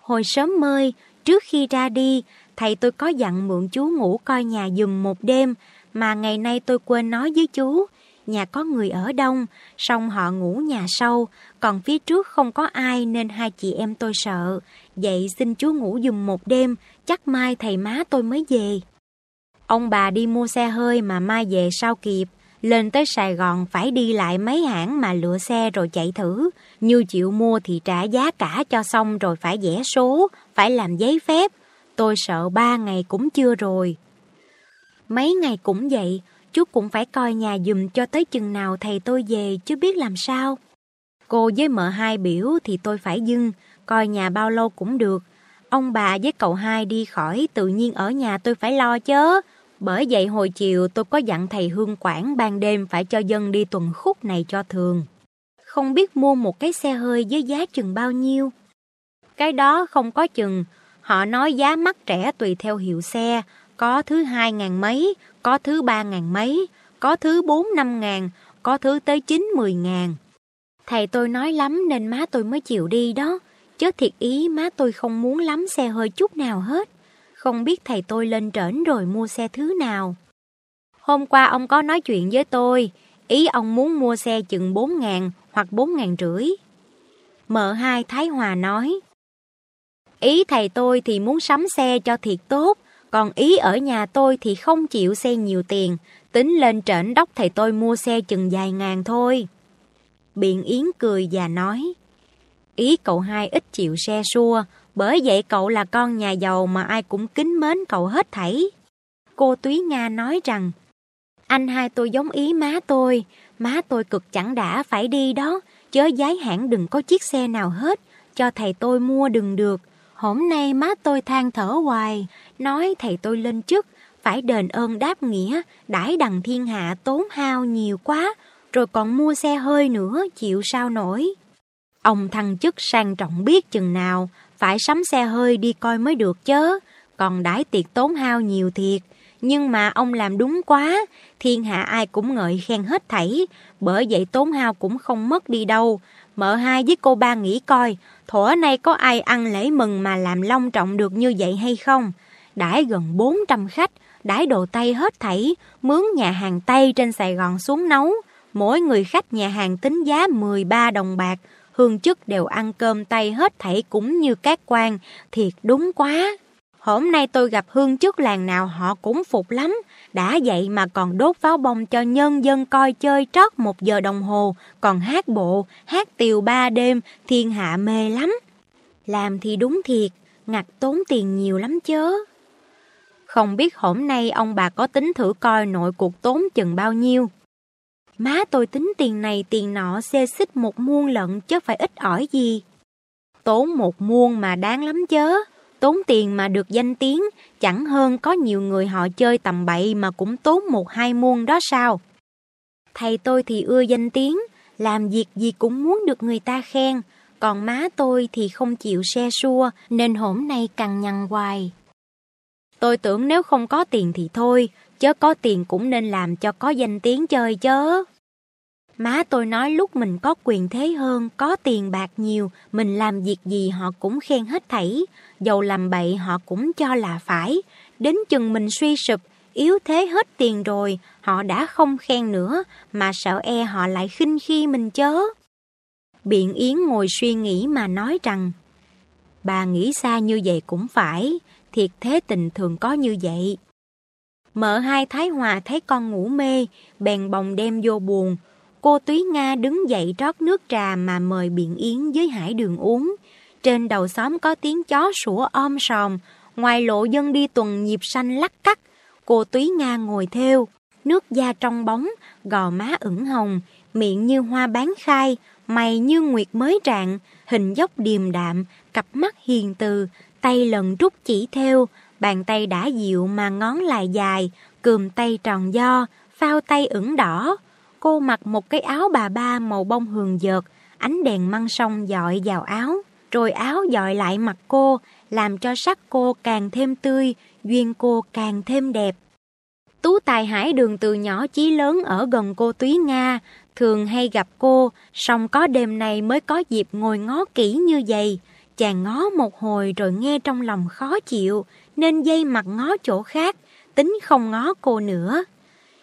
Hồi sớm mơi, trước khi ra đi, thầy tôi có dặn mượn chú ngủ coi nhà dùm một đêm, mà ngày nay tôi quên nói với chú. Nhà có người ở đông, song họ ngủ nhà sâu, còn phía trước không có ai nên hai chị em tôi sợ. Vậy xin chú ngủ dùm một đêm, chắc mai thầy má tôi mới về. Ông bà đi mua xe hơi mà mai về sao kịp. Lên tới Sài Gòn phải đi lại mấy hãng mà lựa xe rồi chạy thử. Như chịu mua thì trả giá cả cho xong rồi phải vẽ số, phải làm giấy phép. Tôi sợ ba ngày cũng chưa rồi. Mấy ngày cũng vậy, chú cũng phải coi nhà dùm cho tới chừng nào thầy tôi về chứ biết làm sao. Cô với mợ hai biểu thì tôi phải dưng, coi nhà bao lâu cũng được. Ông bà với cậu hai đi khỏi tự nhiên ở nhà tôi phải lo chớ. Bởi vậy hồi chiều tôi có dặn thầy Hương Quảng ban đêm phải cho dân đi tuần khúc này cho thường. Không biết mua một cái xe hơi với giá chừng bao nhiêu. Cái đó không có chừng, họ nói giá mắc rẻ tùy theo hiệu xe, có thứ hai ngàn mấy, có thứ ba ngàn mấy, có thứ bốn năm ngàn, có thứ tới chín mười ngàn. Thầy tôi nói lắm nên má tôi mới chịu đi đó, chứ thiệt ý má tôi không muốn lắm xe hơi chút nào hết. Không biết thầy tôi lên trển rồi mua xe thứ nào. Hôm qua ông có nói chuyện với tôi, ý ông muốn mua xe chừng 4 ngàn hoặc 4 ngàn rưỡi. Mợ hai Thái Hòa nói, Ý thầy tôi thì muốn sắm xe cho thiệt tốt, còn ý ở nhà tôi thì không chịu xe nhiều tiền, tính lên trển đốc thầy tôi mua xe chừng vài ngàn thôi. Biện Yến cười và nói, ý cậu hai ít chịu xe xua, bởi vậy cậu là con nhà giàu mà ai cũng kính mến cậu hết thảy. Cô Túy Nga nói rằng, anh hai tôi giống ý má tôi, má tôi cực chẳng đã phải đi đó, chớ giái hãng đừng có chiếc xe nào hết, cho thầy tôi mua đừng được. Hôm nay má tôi than thở hoài, nói thầy tôi lên chức, phải đền ơn đáp nghĩa, đãi đằng thiên hạ tốn hao nhiều quá, rồi còn mua xe hơi nữa, chịu sao nổi. Ông thăng chức sang trọng biết chừng nào, phải sắm xe hơi đi coi mới được chứ. còn đãi tiệc tốn hao nhiều thiệt. Nhưng mà ông làm đúng quá, thiên hạ ai cũng ngợi khen hết thảy, bởi vậy tốn hao cũng không mất đi đâu. Mợ hai với cô ba nghĩ coi, thủa nay có ai ăn lễ mừng mà làm long trọng được như vậy hay không? đãi gần 400 khách, đãi đồ Tây hết thảy, mướn nhà hàng Tây trên Sài Gòn xuống nấu. Mỗi người khách nhà hàng tính giá 13 đồng bạc, hương chức đều ăn cơm tay hết thảy cũng như các quan, thiệt đúng quá. Hôm nay tôi gặp hương chức làng nào họ cũng phục lắm, đã vậy mà còn đốt pháo bông cho nhân dân coi chơi trót một giờ đồng hồ, còn hát bộ, hát tiều ba đêm, thiên hạ mê lắm. Làm thì đúng thiệt, ngặt tốn tiền nhiều lắm chớ. Không biết hôm nay ông bà có tính thử coi nội cuộc tốn chừng bao nhiêu. Má tôi tính tiền này tiền nọ xê xích một muôn lận chứ phải ít ỏi gì. Tốn một muôn mà đáng lắm chớ. Tốn tiền mà được danh tiếng, chẳng hơn có nhiều người họ chơi tầm bậy mà cũng tốn một hai muôn đó sao. Thầy tôi thì ưa danh tiếng, làm việc gì cũng muốn được người ta khen, còn má tôi thì không chịu xe xua nên hổm nay cằn nhằn hoài. Tôi tưởng nếu không có tiền thì thôi, chớ có tiền cũng nên làm cho có danh tiếng chơi chớ. Má tôi nói lúc mình có quyền thế hơn, có tiền bạc nhiều, mình làm việc gì họ cũng khen hết thảy, dầu làm bậy họ cũng cho là phải. Đến chừng mình suy sụp, yếu thế hết tiền rồi, họ đã không khen nữa, mà sợ e họ lại khinh khi mình chớ. Biện Yến ngồi suy nghĩ mà nói rằng, bà nghĩ xa như vậy cũng phải, thiệt thế tình thường có như vậy. Mợ hai Thái Hòa thấy con ngủ mê, bèn bồng đem vô buồn, Cô Túy Nga đứng dậy rót nước trà mà mời Biện Yến với Hải Đường uống. Trên đầu xóm có tiếng chó sủa om sòm, ngoài lộ dân đi tuần nhịp xanh lắc cắt. Cô Túy Nga ngồi theo, nước da trong bóng, gò má ửng hồng, miệng như hoa bán khai, mày như nguyệt mới trạng, hình dốc điềm đạm, cặp mắt hiền từ, tay lần rút chỉ theo, bàn tay đã dịu mà ngón lại dài, cườm tay tròn do, phao tay ửng đỏ. Cô mặc một cái áo bà ba màu bông hường dợt, ánh đèn măng sông dọi vào áo, rồi áo dọi lại mặt cô, làm cho sắc cô càng thêm tươi, duyên cô càng thêm đẹp. Tú Tài Hải đường từ nhỏ chí lớn ở gần cô Túy Nga, thường hay gặp cô, song có đêm này mới có dịp ngồi ngó kỹ như vậy. Chàng ngó một hồi rồi nghe trong lòng khó chịu, nên dây mặt ngó chỗ khác, tính không ngó cô nữa.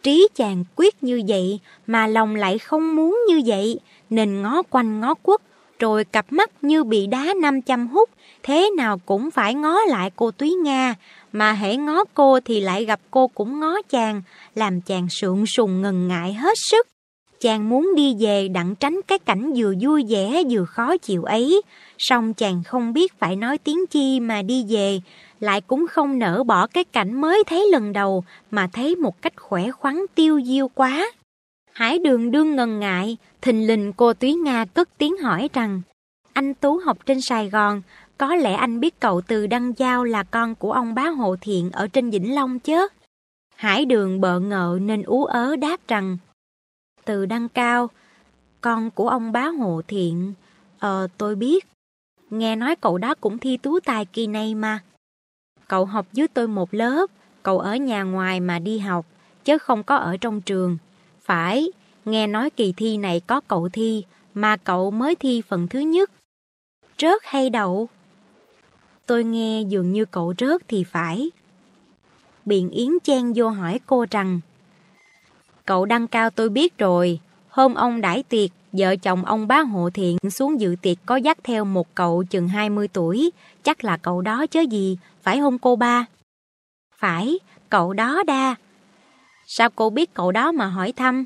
Trí chàng quyết như vậy mà lòng lại không muốn như vậy, nên ngó quanh ngó quất, rồi cặp mắt như bị đá năm trăm hút, thế nào cũng phải ngó lại cô Túy Nga, mà hễ ngó cô thì lại gặp cô cũng ngó chàng, làm chàng sượng sùng ngần ngại hết sức. Chàng muốn đi về đặng tránh cái cảnh vừa vui vẻ vừa khó chịu ấy, song chàng không biết phải nói tiếng chi mà đi về, lại cũng không nỡ bỏ cái cảnh mới thấy lần đầu mà thấy một cách khỏe khoắn tiêu diêu quá. Hải đường đương ngần ngại, thình lình cô Túy Nga cất tiếng hỏi rằng Anh Tú học trên Sài Gòn, có lẽ anh biết cậu từ Đăng Giao là con của ông bá Hộ Thiện ở trên Vĩnh Long chứ? Hải đường bợ ngợ nên ú ớ đáp rằng từ Đăng Cao, con của ông bá Hồ Thiện, ờ tôi biết. Nghe nói cậu đó cũng thi tú tài kỳ này mà. Cậu học dưới tôi một lớp, cậu ở nhà ngoài mà đi học, chứ không có ở trong trường. Phải, nghe nói kỳ thi này có cậu thi, mà cậu mới thi phần thứ nhất. Rớt hay đậu? Tôi nghe dường như cậu rớt thì phải. Biện Yến chen vô hỏi cô rằng Cậu đăng cao tôi biết rồi, hôm ông đãi tiệc, vợ chồng ông bá hộ thiện xuống dự tiệc có dắt theo một cậu chừng 20 tuổi, chắc là cậu đó chứ gì, phải không cô ba? Phải, cậu đó đa. Sao cô biết cậu đó mà hỏi thăm?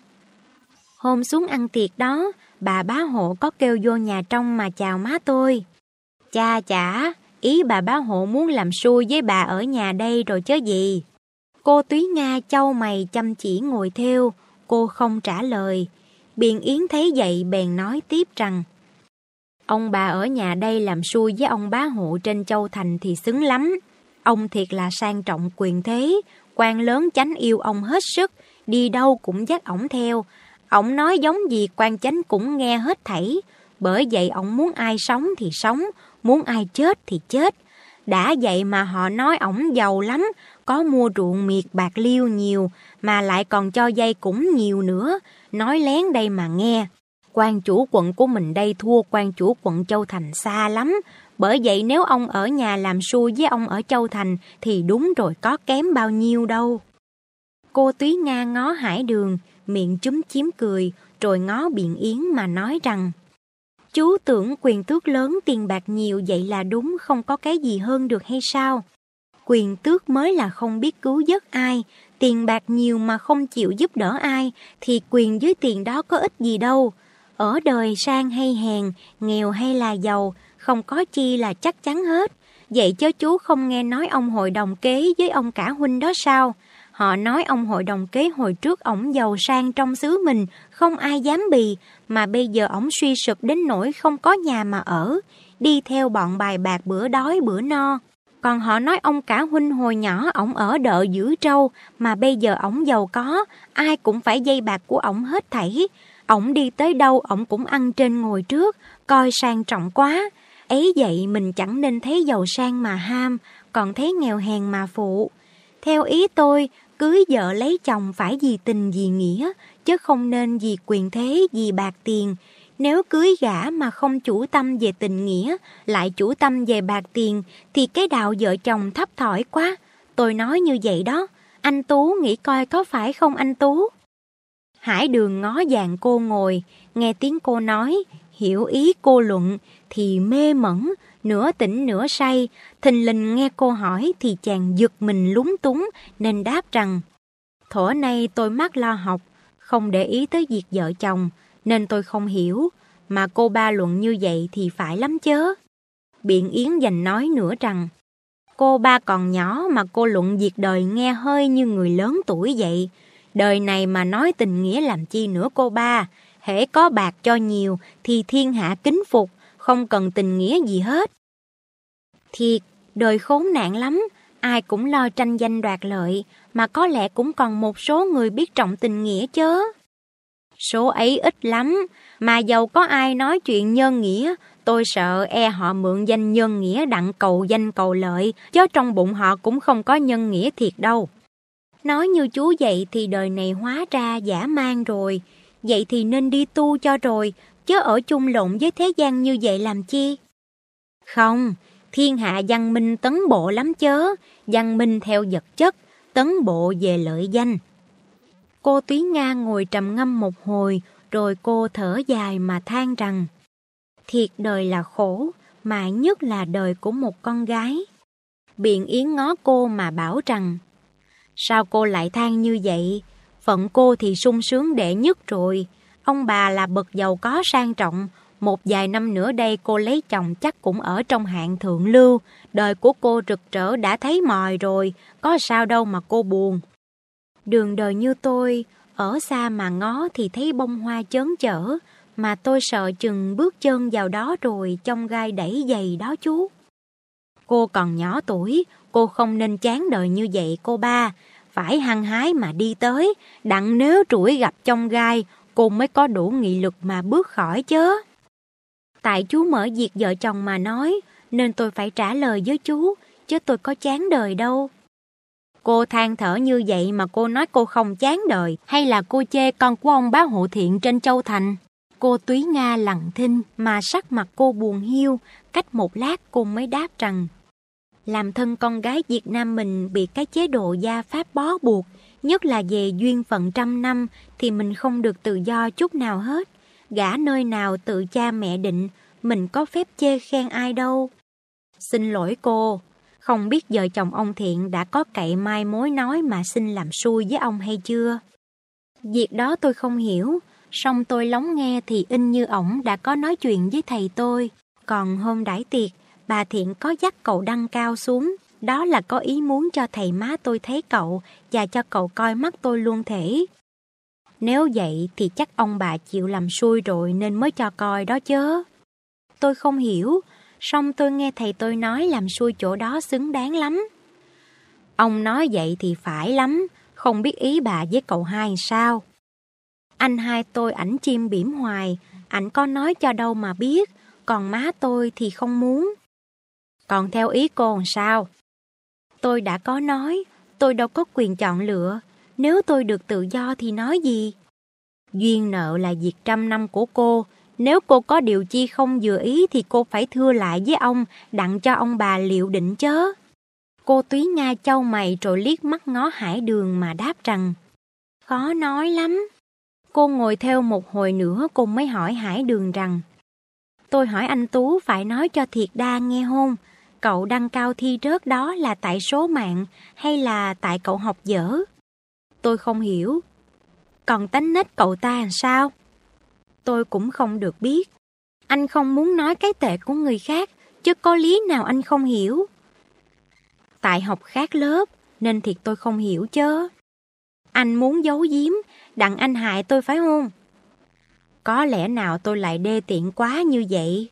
Hôm xuống ăn tiệc đó, bà bá hộ có kêu vô nhà trong mà chào má tôi. Cha chả, ý bà bá hộ muốn làm xui với bà ở nhà đây rồi chứ gì. Cô Túy Nga châu mày chăm chỉ ngồi theo, cô không trả lời. Biện Yến thấy vậy bèn nói tiếp rằng Ông bà ở nhà đây làm xui với ông bá hộ trên châu thành thì xứng lắm. Ông thiệt là sang trọng quyền thế, quan lớn chánh yêu ông hết sức, đi đâu cũng dắt ổng theo. Ổng nói giống gì quan chánh cũng nghe hết thảy, bởi vậy ổng muốn ai sống thì sống, muốn ai chết thì chết. Đã vậy mà họ nói ổng giàu lắm, có mua ruộng miệt bạc liêu nhiều, mà lại còn cho dây cũng nhiều nữa, nói lén đây mà nghe. quan chủ quận của mình đây thua quan chủ quận Châu Thành xa lắm, Bởi vậy nếu ông ở nhà làm xui với ông ở Châu Thành thì đúng rồi có kém bao nhiêu đâu. Cô Túy Nga ngó hải đường, miệng chúm chiếm cười, rồi ngó biện yến mà nói rằng Chú tưởng quyền tước lớn tiền bạc nhiều vậy là đúng không có cái gì hơn được hay sao? Quyền tước mới là không biết cứu giúp ai, tiền bạc nhiều mà không chịu giúp đỡ ai thì quyền dưới tiền đó có ích gì đâu. Ở đời sang hay hèn, nghèo hay là giàu, không có chi là chắc chắn hết. Vậy chớ chú không nghe nói ông hội đồng kế với ông cả huynh đó sao? Họ nói ông hội đồng kế hồi trước ổng giàu sang trong xứ mình, không ai dám bì, mà bây giờ ổng suy sụp đến nỗi không có nhà mà ở, đi theo bọn bài bạc bữa đói bữa no. Còn họ nói ông cả huynh hồi nhỏ ổng ở đợi giữ trâu, mà bây giờ ổng giàu có, ai cũng phải dây bạc của ổng hết thảy. Ổng đi tới đâu ổng cũng ăn trên ngồi trước, coi sang trọng quá. Ấy vậy mình chẳng nên thấy giàu sang mà ham, còn thấy nghèo hèn mà phụ. Theo ý tôi, cưới vợ lấy chồng phải vì tình vì nghĩa, chứ không nên vì quyền thế, vì bạc tiền. Nếu cưới gã mà không chủ tâm về tình nghĩa, lại chủ tâm về bạc tiền, thì cái đạo vợ chồng thấp thỏi quá. Tôi nói như vậy đó, anh Tú nghĩ coi có phải không anh Tú? Hải đường ngó dàn cô ngồi, nghe tiếng cô nói, hiểu ý cô luận, thì mê mẩn, nửa tỉnh nửa say, thình lình nghe cô hỏi thì chàng giật mình lúng túng nên đáp rằng Thổ nay tôi mắc lo học, không để ý tới việc vợ chồng nên tôi không hiểu, mà cô ba luận như vậy thì phải lắm chớ. Biện Yến dành nói nữa rằng Cô ba còn nhỏ mà cô luận việc đời nghe hơi như người lớn tuổi vậy. Đời này mà nói tình nghĩa làm chi nữa cô ba, hễ có bạc cho nhiều thì thiên hạ kính phục, không cần tình nghĩa gì hết. Thiệt, đời khốn nạn lắm, ai cũng lo tranh danh đoạt lợi, mà có lẽ cũng còn một số người biết trọng tình nghĩa chớ. Số ấy ít lắm, mà giàu có ai nói chuyện nhân nghĩa, tôi sợ e họ mượn danh nhân nghĩa đặng cầu danh cầu lợi, chứ trong bụng họ cũng không có nhân nghĩa thiệt đâu. Nói như chú vậy thì đời này hóa ra giả mang rồi, vậy thì nên đi tu cho rồi, chứ ở chung lộn với thế gian như vậy làm chi? Không, thiên hạ văn minh tấn bộ lắm chớ, văn minh theo vật chất, tấn bộ về lợi danh. Cô Túy Nga ngồi trầm ngâm một hồi, rồi cô thở dài mà than rằng, thiệt đời là khổ, mà nhất là đời của một con gái. Biện Yến ngó cô mà bảo rằng, sao cô lại than như vậy? Phận cô thì sung sướng đệ nhất rồi, ông bà là bậc giàu có sang trọng, một vài năm nữa đây cô lấy chồng chắc cũng ở trong hạng thượng lưu, đời của cô rực rỡ đã thấy mòi rồi, có sao đâu mà cô buồn. Đường đời như tôi, ở xa mà ngó thì thấy bông hoa chớn chở, mà tôi sợ chừng bước chân vào đó rồi trong gai đẩy giày đó chú. Cô còn nhỏ tuổi, cô không nên chán đời như vậy cô ba, phải hăng hái mà đi tới, đặng nếu trũi gặp trong gai, cô mới có đủ nghị lực mà bước khỏi chớ. Tại chú mở việc vợ chồng mà nói, nên tôi phải trả lời với chú, chứ tôi có chán đời đâu. Cô than thở như vậy mà cô nói cô không chán đời, hay là cô chê con của ông bá hộ thiện trên Châu Thành? Cô Túy Nga lặng thinh mà sắc mặt cô buồn hiu, cách một lát cô mới đáp rằng làm thân con gái Việt Nam mình bị cái chế độ gia pháp bó buộc, nhất là về duyên phận trăm năm thì mình không được tự do chút nào hết. Gã nơi nào tự cha mẹ định, mình có phép chê khen ai đâu. Xin lỗi cô, không biết vợ chồng ông Thiện đã có cậy mai mối nói mà xin làm xui với ông hay chưa? Việc đó tôi không hiểu, song tôi lóng nghe thì in như ổng đã có nói chuyện với thầy tôi. Còn hôm đãi tiệc, bà Thiện có dắt cậu đăng cao xuống. Đó là có ý muốn cho thầy má tôi thấy cậu và cho cậu coi mắt tôi luôn thể. Nếu vậy thì chắc ông bà chịu làm xui rồi nên mới cho coi đó chớ. Tôi không hiểu, song tôi nghe thầy tôi nói làm xui chỗ đó xứng đáng lắm. Ông nói vậy thì phải lắm, không biết ý bà với cậu hai sao. Anh hai tôi ảnh chim bỉm hoài, ảnh có nói cho đâu mà biết, còn má tôi thì không muốn. Còn theo ý cô sao? Tôi đã có nói, tôi đâu có quyền chọn lựa, nếu tôi được tự do thì nói gì? Duyên nợ là việc trăm năm của cô, nếu cô có điều chi không vừa ý thì cô phải thưa lại với ông, đặng cho ông bà liệu định chớ. Cô Túy Nga châu mày rồi liếc mắt ngó hải đường mà đáp rằng Khó nói lắm. Cô ngồi theo một hồi nữa cô mới hỏi hải đường rằng Tôi hỏi anh Tú phải nói cho thiệt đa nghe hôn Cậu đăng cao thi rớt đó là tại số mạng hay là tại cậu học dở? Tôi không hiểu. Còn tánh nết cậu ta làm sao? Tôi cũng không được biết. Anh không muốn nói cái tệ của người khác, chứ có lý nào anh không hiểu. Tại học khác lớp, nên thiệt tôi không hiểu chứ. Anh muốn giấu giếm, đặng anh hại tôi phải không? Có lẽ nào tôi lại đê tiện quá như vậy?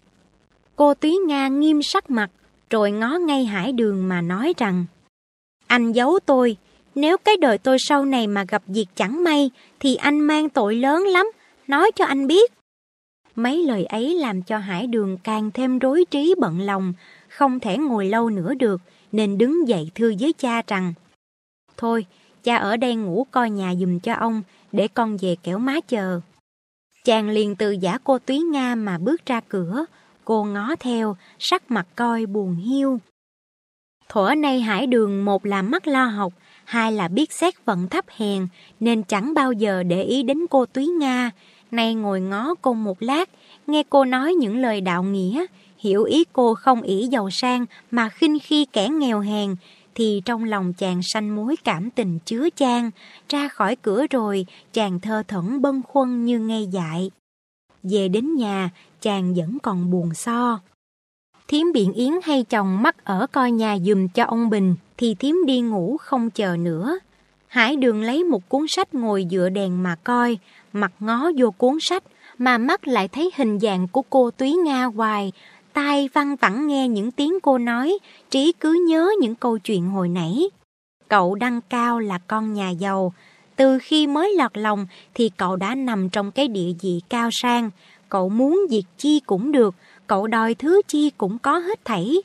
Cô Túy Nga nghiêm sắc mặt, rồi ngó ngay hải đường mà nói rằng Anh giấu tôi, nếu cái đời tôi sau này mà gặp việc chẳng may thì anh mang tội lớn lắm, nói cho anh biết. Mấy lời ấy làm cho hải đường càng thêm rối trí bận lòng, không thể ngồi lâu nữa được, nên đứng dậy thưa với cha rằng Thôi, cha ở đây ngủ coi nhà dùm cho ông, để con về kéo má chờ. Chàng liền từ giả cô Túy Nga mà bước ra cửa, cô ngó theo, sắc mặt coi buồn hiu. Thuở nay hải đường một là mắt lo học, hai là biết xét vận thấp hèn, nên chẳng bao giờ để ý đến cô Túy Nga. Nay ngồi ngó cô một lát, nghe cô nói những lời đạo nghĩa, hiểu ý cô không ỷ giàu sang mà khinh khi kẻ nghèo hèn, thì trong lòng chàng sanh mối cảm tình chứa chan, ra khỏi cửa rồi, chàng thơ thẩn bâng khuâng như ngây dại. Về đến nhà, chàng vẫn còn buồn so. Thiếm biện yến hay chồng mắc ở coi nhà dùm cho ông Bình, thì thiếm đi ngủ không chờ nữa. Hải đường lấy một cuốn sách ngồi dựa đèn mà coi, mặt ngó vô cuốn sách, mà mắt lại thấy hình dạng của cô Túy Nga hoài, tai văng vẳng nghe những tiếng cô nói, trí cứ nhớ những câu chuyện hồi nãy. Cậu Đăng Cao là con nhà giàu, từ khi mới lọt lòng thì cậu đã nằm trong cái địa vị cao sang, cậu muốn việc chi cũng được, cậu đòi thứ chi cũng có hết thảy.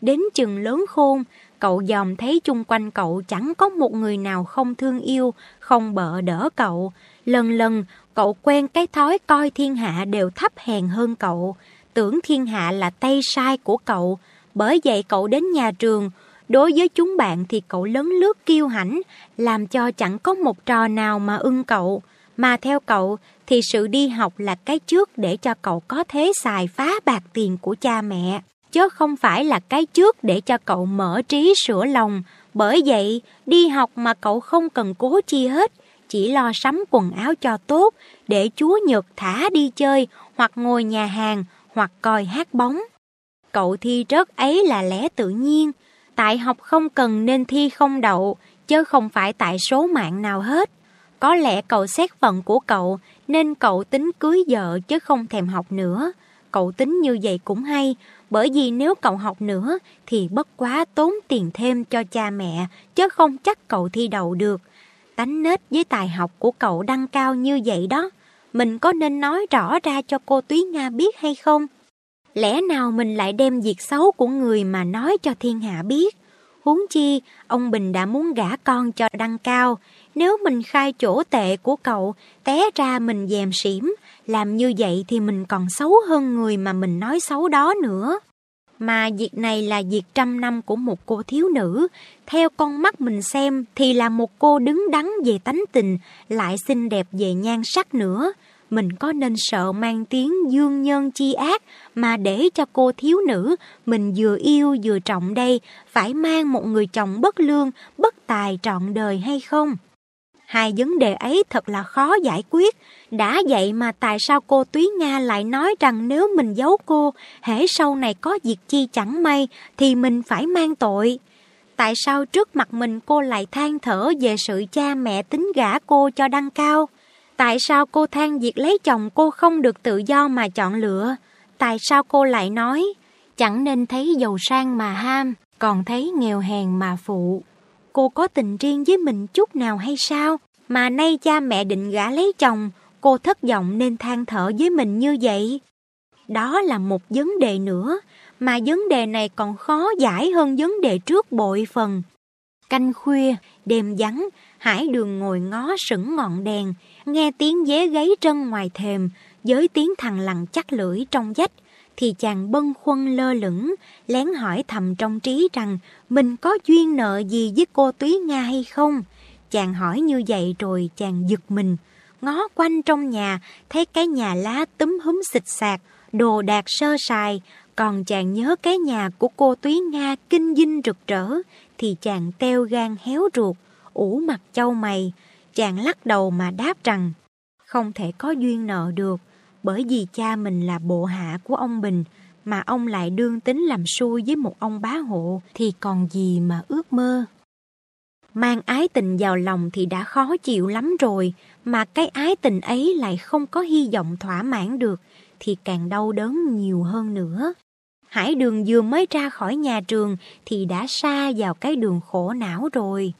Đến chừng lớn khôn, cậu dòm thấy chung quanh cậu chẳng có một người nào không thương yêu, không bợ đỡ cậu. Lần lần, cậu quen cái thói coi thiên hạ đều thấp hèn hơn cậu, tưởng thiên hạ là tay sai của cậu. Bởi vậy cậu đến nhà trường, đối với chúng bạn thì cậu lớn lướt kiêu hãnh, làm cho chẳng có một trò nào mà ưng cậu. Mà theo cậu thì sự đi học là cái trước để cho cậu có thế xài phá bạc tiền của cha mẹ, chứ không phải là cái trước để cho cậu mở trí sửa lòng. Bởi vậy, đi học mà cậu không cần cố chi hết, chỉ lo sắm quần áo cho tốt để Chúa Nhật thả đi chơi hoặc ngồi nhà hàng hoặc coi hát bóng. Cậu thi rớt ấy là lẽ tự nhiên, tại học không cần nên thi không đậu, chứ không phải tại số mạng nào hết. Có lẽ cậu xét phận của cậu nên cậu tính cưới vợ chứ không thèm học nữa. Cậu tính như vậy cũng hay, bởi vì nếu cậu học nữa thì bất quá tốn tiền thêm cho cha mẹ, chứ không chắc cậu thi đậu được. Tánh nết với tài học của cậu đăng cao như vậy đó, mình có nên nói rõ ra cho cô Túy Nga biết hay không? Lẽ nào mình lại đem việc xấu của người mà nói cho thiên hạ biết? Huống chi, ông Bình đã muốn gả con cho Đăng Cao, nếu mình khai chỗ tệ của cậu, té ra mình dèm xỉm, làm như vậy thì mình còn xấu hơn người mà mình nói xấu đó nữa. Mà việc này là việc trăm năm của một cô thiếu nữ, theo con mắt mình xem thì là một cô đứng đắn về tánh tình, lại xinh đẹp về nhan sắc nữa. Mình có nên sợ mang tiếng dương nhân chi ác mà để cho cô thiếu nữ mình vừa yêu vừa trọng đây phải mang một người chồng bất lương, bất tài trọn đời hay không? Hai vấn đề ấy thật là khó giải quyết. Đã vậy mà tại sao cô Túy Nga lại nói rằng nếu mình giấu cô, hễ sau này có việc chi chẳng may, thì mình phải mang tội. Tại sao trước mặt mình cô lại than thở về sự cha mẹ tính gả cô cho đăng cao? Tại sao cô than việc lấy chồng cô không được tự do mà chọn lựa? Tại sao cô lại nói, chẳng nên thấy giàu sang mà ham, còn thấy nghèo hèn mà phụ? Cô có tình riêng với mình chút nào hay sao? Mà nay cha mẹ định gả lấy chồng, cô thất vọng nên than thở với mình như vậy. Đó là một vấn đề nữa, mà vấn đề này còn khó giải hơn vấn đề trước bội phần. Canh khuya, đêm vắng, hải đường ngồi ngó sững ngọn đèn, nghe tiếng dế gáy trân ngoài thềm, với tiếng thằng lằn chắc lưỡi trong dách, thì chàng bâng khuâng lơ lửng, lén hỏi thầm trong trí rằng mình có duyên nợ gì với cô Túy Nga hay không. Chàng hỏi như vậy rồi chàng giật mình, ngó quanh trong nhà, thấy cái nhà lá túm húm xịt sạc, đồ đạc sơ sài, còn chàng nhớ cái nhà của cô Túy Nga kinh dinh rực rỡ, thì chàng teo gan héo ruột, ủ mặt châu mày. Chàng lắc đầu mà đáp rằng, không thể có duyên nợ được, bởi vì cha mình là bộ hạ của ông Bình, mà ông lại đương tính làm xui với một ông bá hộ thì còn gì mà ước mơ. Mang ái tình vào lòng thì đã khó chịu lắm rồi, mà cái ái tình ấy lại không có hy vọng thỏa mãn được, thì càng đau đớn nhiều hơn nữa. Hải đường vừa mới ra khỏi nhà trường thì đã xa vào cái đường khổ não rồi.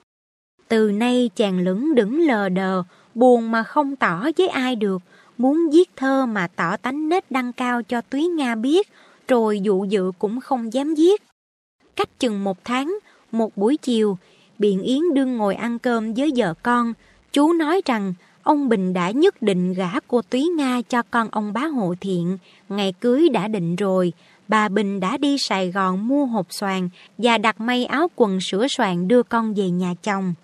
Từ nay chàng lững đứng lờ đờ, buồn mà không tỏ với ai được, muốn viết thơ mà tỏ tánh nết đăng cao cho Túy Nga biết, rồi dụ dự cũng không dám viết. Cách chừng một tháng, một buổi chiều, Biện Yến đương ngồi ăn cơm với vợ con, chú nói rằng ông Bình đã nhất định gả cô Túy Nga cho con ông bá hộ thiện, ngày cưới đã định rồi, bà Bình đã đi Sài Gòn mua hộp xoàn và đặt may áo quần sửa soạn đưa con về nhà chồng.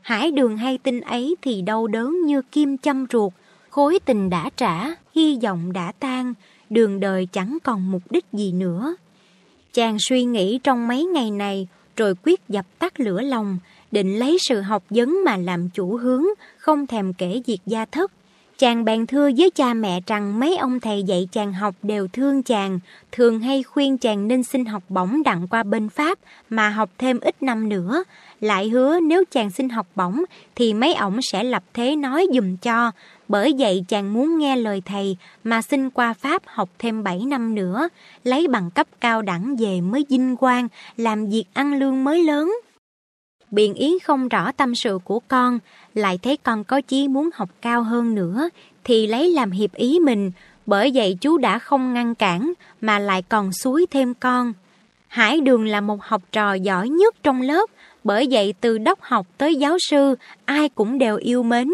Hải đường hay tin ấy thì đau đớn như kim châm ruột, khối tình đã trả, hy vọng đã tan, đường đời chẳng còn mục đích gì nữa. Chàng suy nghĩ trong mấy ngày này, rồi quyết dập tắt lửa lòng, định lấy sự học vấn mà làm chủ hướng, không thèm kể việc gia thất. Chàng bèn thưa với cha mẹ rằng mấy ông thầy dạy chàng học đều thương chàng, thường hay khuyên chàng nên xin học bổng đặng qua bên Pháp mà học thêm ít năm nữa. Lại hứa nếu chàng xin học bổng thì mấy ổng sẽ lập thế nói dùm cho, bởi vậy chàng muốn nghe lời thầy mà xin qua Pháp học thêm 7 năm nữa, lấy bằng cấp cao đẳng về mới vinh quang, làm việc ăn lương mới lớn. Biện Yến không rõ tâm sự của con, lại thấy con có chí muốn học cao hơn nữa, thì lấy làm hiệp ý mình, bởi vậy chú đã không ngăn cản, mà lại còn suối thêm con. Hải Đường là một học trò giỏi nhất trong lớp, bởi vậy từ đốc học tới giáo sư, ai cũng đều yêu mến.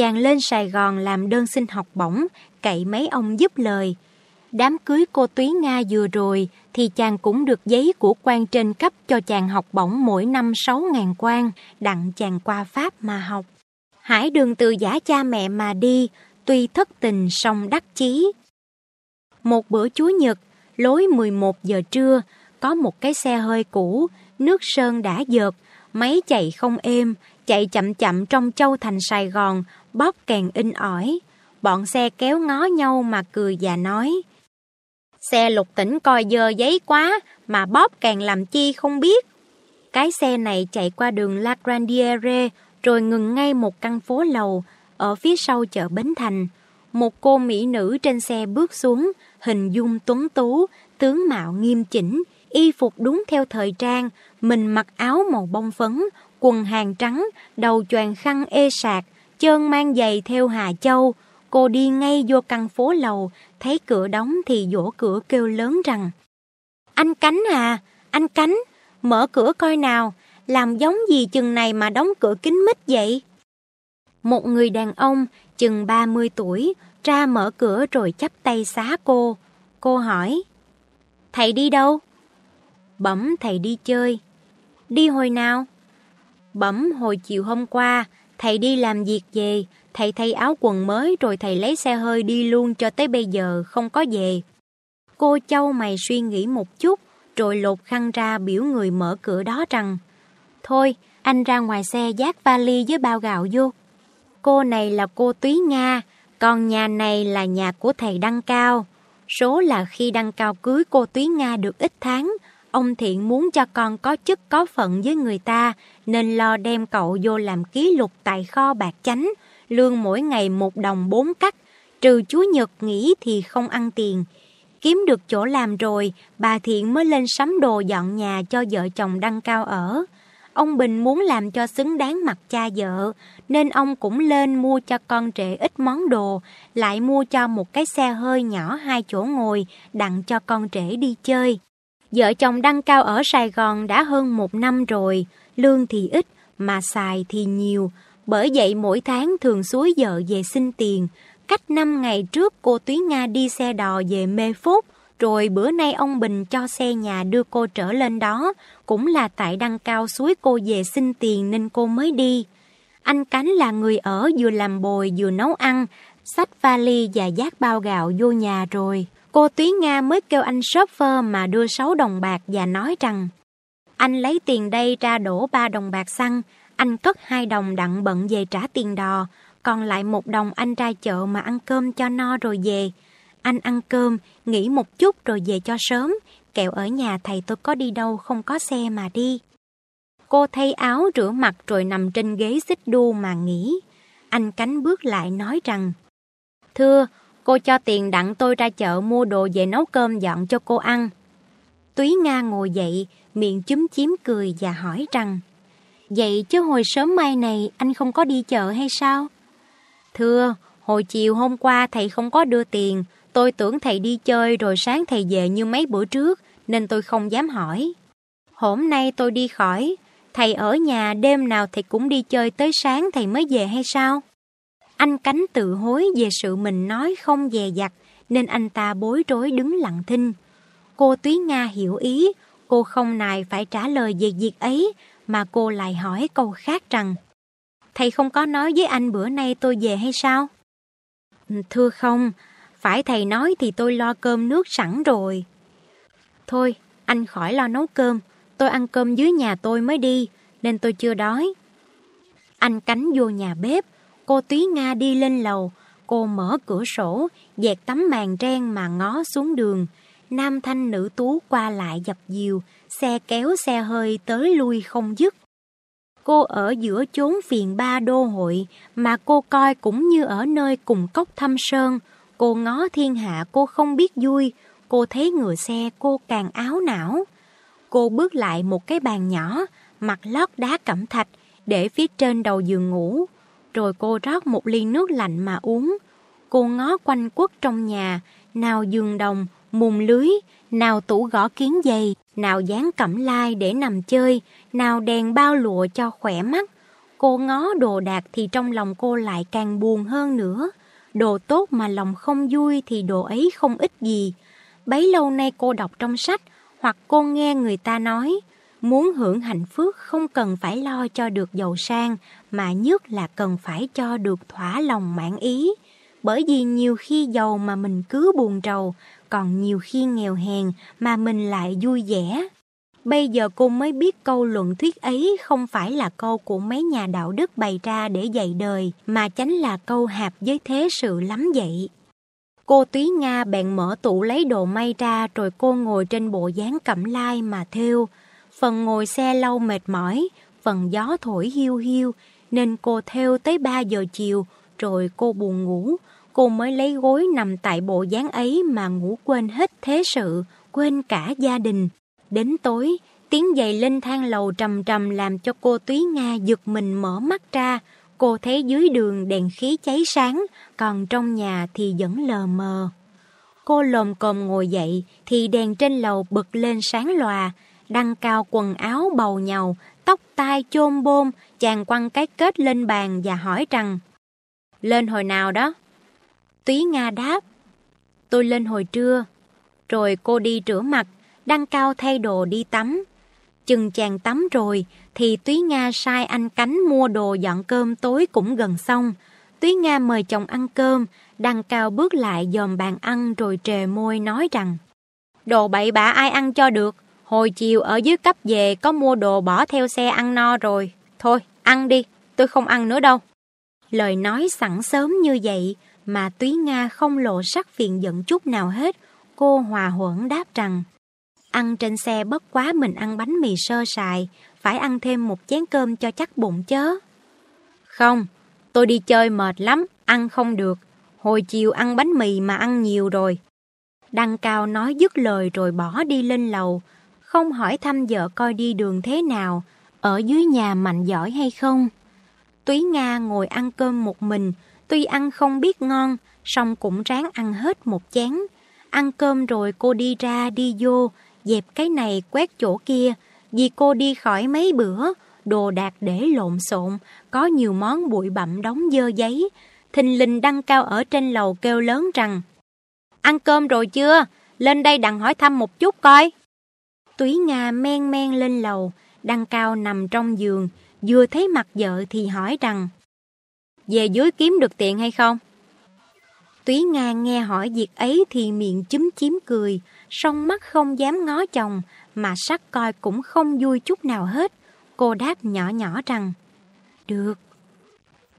Chàng lên Sài Gòn làm đơn xin học bổng, cậy mấy ông giúp lời. Đám cưới cô Túy Nga vừa rồi thì chàng cũng được giấy của quan trên cấp cho chàng học bổng mỗi năm 6.000 quan, đặng chàng qua Pháp mà học. Hải đường từ giả cha mẹ mà đi, tuy thất tình song đắc chí. Một bữa Chúa Nhật, lối 11 giờ trưa, có một cái xe hơi cũ, nước sơn đã dợt, máy chạy không êm, chạy chậm chậm trong châu thành Sài Gòn, bóp càng in ỏi. Bọn xe kéo ngó nhau mà cười và nói, Xe lục tỉnh coi dơ giấy quá, mà bóp càng làm chi không biết. Cái xe này chạy qua đường La Grandiere, rồi ngừng ngay một căn phố lầu, ở phía sau chợ Bến Thành. Một cô mỹ nữ trên xe bước xuống, hình dung tuấn tú, tướng mạo nghiêm chỉnh, y phục đúng theo thời trang, mình mặc áo màu bông phấn, quần hàng trắng, đầu choàng khăn ê sạc, chân mang giày theo Hà Châu, Cô đi ngay vô căn phố lầu, thấy cửa đóng thì vỗ cửa kêu lớn rằng Anh Cánh à, anh Cánh, mở cửa coi nào, làm giống gì chừng này mà đóng cửa kín mít vậy? Một người đàn ông chừng 30 tuổi ra mở cửa rồi chắp tay xá cô. Cô hỏi Thầy đi đâu? Bẩm thầy đi chơi. Đi hồi nào? Bẩm hồi chiều hôm qua, thầy đi làm việc về, Thầy thay áo quần mới rồi thầy lấy xe hơi đi luôn cho tới bây giờ không có về. Cô Châu mày suy nghĩ một chút rồi lột khăn ra biểu người mở cửa đó rằng Thôi, anh ra ngoài xe giác vali với bao gạo vô. Cô này là cô Túy Nga, còn nhà này là nhà của thầy Đăng Cao. Số là khi Đăng Cao cưới cô Túy Nga được ít tháng, ông Thiện muốn cho con có chức có phận với người ta, nên lo đem cậu vô làm ký lục tại kho bạc chánh, lương mỗi ngày một đồng bốn cắt, trừ chú Nhật nghỉ thì không ăn tiền. Kiếm được chỗ làm rồi, bà Thiện mới lên sắm đồ dọn nhà cho vợ chồng Đăng Cao ở. Ông Bình muốn làm cho xứng đáng mặt cha vợ, nên ông cũng lên mua cho con trẻ ít món đồ, lại mua cho một cái xe hơi nhỏ hai chỗ ngồi, đặng cho con trẻ đi chơi. Vợ chồng Đăng Cao ở Sài Gòn đã hơn một năm rồi, lương thì ít, mà xài thì nhiều, bởi vậy mỗi tháng thường suối vợ về xin tiền, Cách năm ngày trước cô Túy Nga đi xe đò về Mê Phúc, rồi bữa nay ông Bình cho xe nhà đưa cô trở lên đó, cũng là tại đăng cao suối cô về xin tiền nên cô mới đi. Anh Cánh là người ở vừa làm bồi vừa nấu ăn, xách vali và giác bao gạo vô nhà rồi. Cô Túy Nga mới kêu anh shopper mà đưa 6 đồng bạc và nói rằng Anh lấy tiền đây ra đổ 3 đồng bạc xăng, anh cất 2 đồng đặng bận về trả tiền đò, còn lại một đồng anh ra chợ mà ăn cơm cho no rồi về. Anh ăn cơm, nghỉ một chút rồi về cho sớm, kẹo ở nhà thầy tôi có đi đâu không có xe mà đi. Cô thay áo rửa mặt rồi nằm trên ghế xích đu mà nghỉ. Anh cánh bước lại nói rằng Thưa, cô cho tiền đặng tôi ra chợ mua đồ về nấu cơm dọn cho cô ăn. Túy Nga ngồi dậy, miệng chúm chím cười và hỏi rằng Vậy chứ hồi sớm mai này anh không có đi chợ hay sao? Thưa, hồi chiều hôm qua thầy không có đưa tiền, tôi tưởng thầy đi chơi rồi sáng thầy về như mấy bữa trước, nên tôi không dám hỏi. Hôm nay tôi đi khỏi, thầy ở nhà đêm nào thầy cũng đi chơi tới sáng thầy mới về hay sao? Anh Cánh tự hối về sự mình nói không dè dặt, nên anh ta bối rối đứng lặng thinh. Cô Túy Nga hiểu ý, cô không nài phải trả lời về việc ấy, mà cô lại hỏi câu khác rằng Thầy không có nói với anh bữa nay tôi về hay sao? Ừ, thưa không, phải thầy nói thì tôi lo cơm nước sẵn rồi. Thôi, anh khỏi lo nấu cơm, tôi ăn cơm dưới nhà tôi mới đi, nên tôi chưa đói. Anh cánh vô nhà bếp, cô Túy Nga đi lên lầu, cô mở cửa sổ, dẹt tấm màn ren mà ngó xuống đường. Nam thanh nữ tú qua lại dập dìu, xe kéo xe hơi tới lui không dứt. Cô ở giữa chốn phiền ba đô hội mà cô coi cũng như ở nơi cùng cốc thâm sơn. Cô ngó thiên hạ cô không biết vui, cô thấy ngựa xe cô càng áo não. Cô bước lại một cái bàn nhỏ, mặt lót đá cẩm thạch, để phía trên đầu giường ngủ. Rồi cô rót một ly nước lạnh mà uống. Cô ngó quanh quất trong nhà, nào giường đồng, mùng lưới, nào tủ gõ kiến dày, nào dán cẩm lai để nằm chơi, nào đèn bao lụa cho khỏe mắt. Cô ngó đồ đạc thì trong lòng cô lại càng buồn hơn nữa. Đồ tốt mà lòng không vui thì đồ ấy không ích gì. Bấy lâu nay cô đọc trong sách hoặc cô nghe người ta nói muốn hưởng hạnh phúc không cần phải lo cho được giàu sang mà nhất là cần phải cho được thỏa lòng mãn ý. Bởi vì nhiều khi giàu mà mình cứ buồn trầu, còn nhiều khi nghèo hèn mà mình lại vui vẻ. Bây giờ cô mới biết câu luận thuyết ấy không phải là câu của mấy nhà đạo đức bày ra để dạy đời, mà chánh là câu hạp với thế sự lắm vậy. Cô Túy Nga bèn mở tủ lấy đồ may ra rồi cô ngồi trên bộ dáng cẩm lai mà theo. Phần ngồi xe lâu mệt mỏi, phần gió thổi hiu hiu, nên cô theo tới 3 giờ chiều, rồi cô buồn ngủ, cô mới lấy gối nằm tại bộ dáng ấy mà ngủ quên hết thế sự, quên cả gia đình. Đến tối, tiếng giày lên thang lầu trầm trầm làm cho cô Túy Nga giật mình mở mắt ra. Cô thấy dưới đường đèn khí cháy sáng, còn trong nhà thì vẫn lờ mờ. Cô lồm cồm ngồi dậy thì đèn trên lầu bật lên sáng lòa, đăng cao quần áo bầu nhầu, tóc tai chôm bôm, chàng quăng cái kết lên bàn và hỏi rằng Lên hồi nào đó? Túy Nga đáp Tôi lên hồi trưa. Rồi cô đi rửa mặt, đăng cao thay đồ đi tắm. Chừng chàng tắm rồi, thì Túy Nga sai anh Cánh mua đồ dọn cơm tối cũng gần xong. Túy Nga mời chồng ăn cơm, đăng cao bước lại dòm bàn ăn rồi trề môi nói rằng Đồ bậy bạ ai ăn cho được, hồi chiều ở dưới cấp về có mua đồ bỏ theo xe ăn no rồi. Thôi, ăn đi, tôi không ăn nữa đâu. Lời nói sẵn sớm như vậy mà Túy Nga không lộ sắc phiền giận chút nào hết, cô hòa huẩn đáp rằng Ăn trên xe bất quá mình ăn bánh mì sơ sài, phải ăn thêm một chén cơm cho chắc bụng chớ. Không, tôi đi chơi mệt lắm, ăn không được. Hồi chiều ăn bánh mì mà ăn nhiều rồi. Đăng Cao nói dứt lời rồi bỏ đi lên lầu, không hỏi thăm vợ coi đi đường thế nào, ở dưới nhà mạnh giỏi hay không. Túy Nga ngồi ăn cơm một mình, tuy ăn không biết ngon, song cũng ráng ăn hết một chén. Ăn cơm rồi cô đi ra đi vô, dẹp cái này quét chỗ kia, vì cô đi khỏi mấy bữa, đồ đạc để lộn xộn, có nhiều món bụi bặm đóng dơ giấy, thình lình đăng cao ở trên lầu kêu lớn rằng Ăn cơm rồi chưa? Lên đây đặng hỏi thăm một chút coi. Túy Nga men men lên lầu, đăng cao nằm trong giường, vừa thấy mặt vợ thì hỏi rằng Về dưới kiếm được tiền hay không? Túy Nga nghe hỏi việc ấy thì miệng chúm chím cười, song mắt không dám ngó chồng, mà sắc coi cũng không vui chút nào hết. Cô đáp nhỏ nhỏ rằng, Được.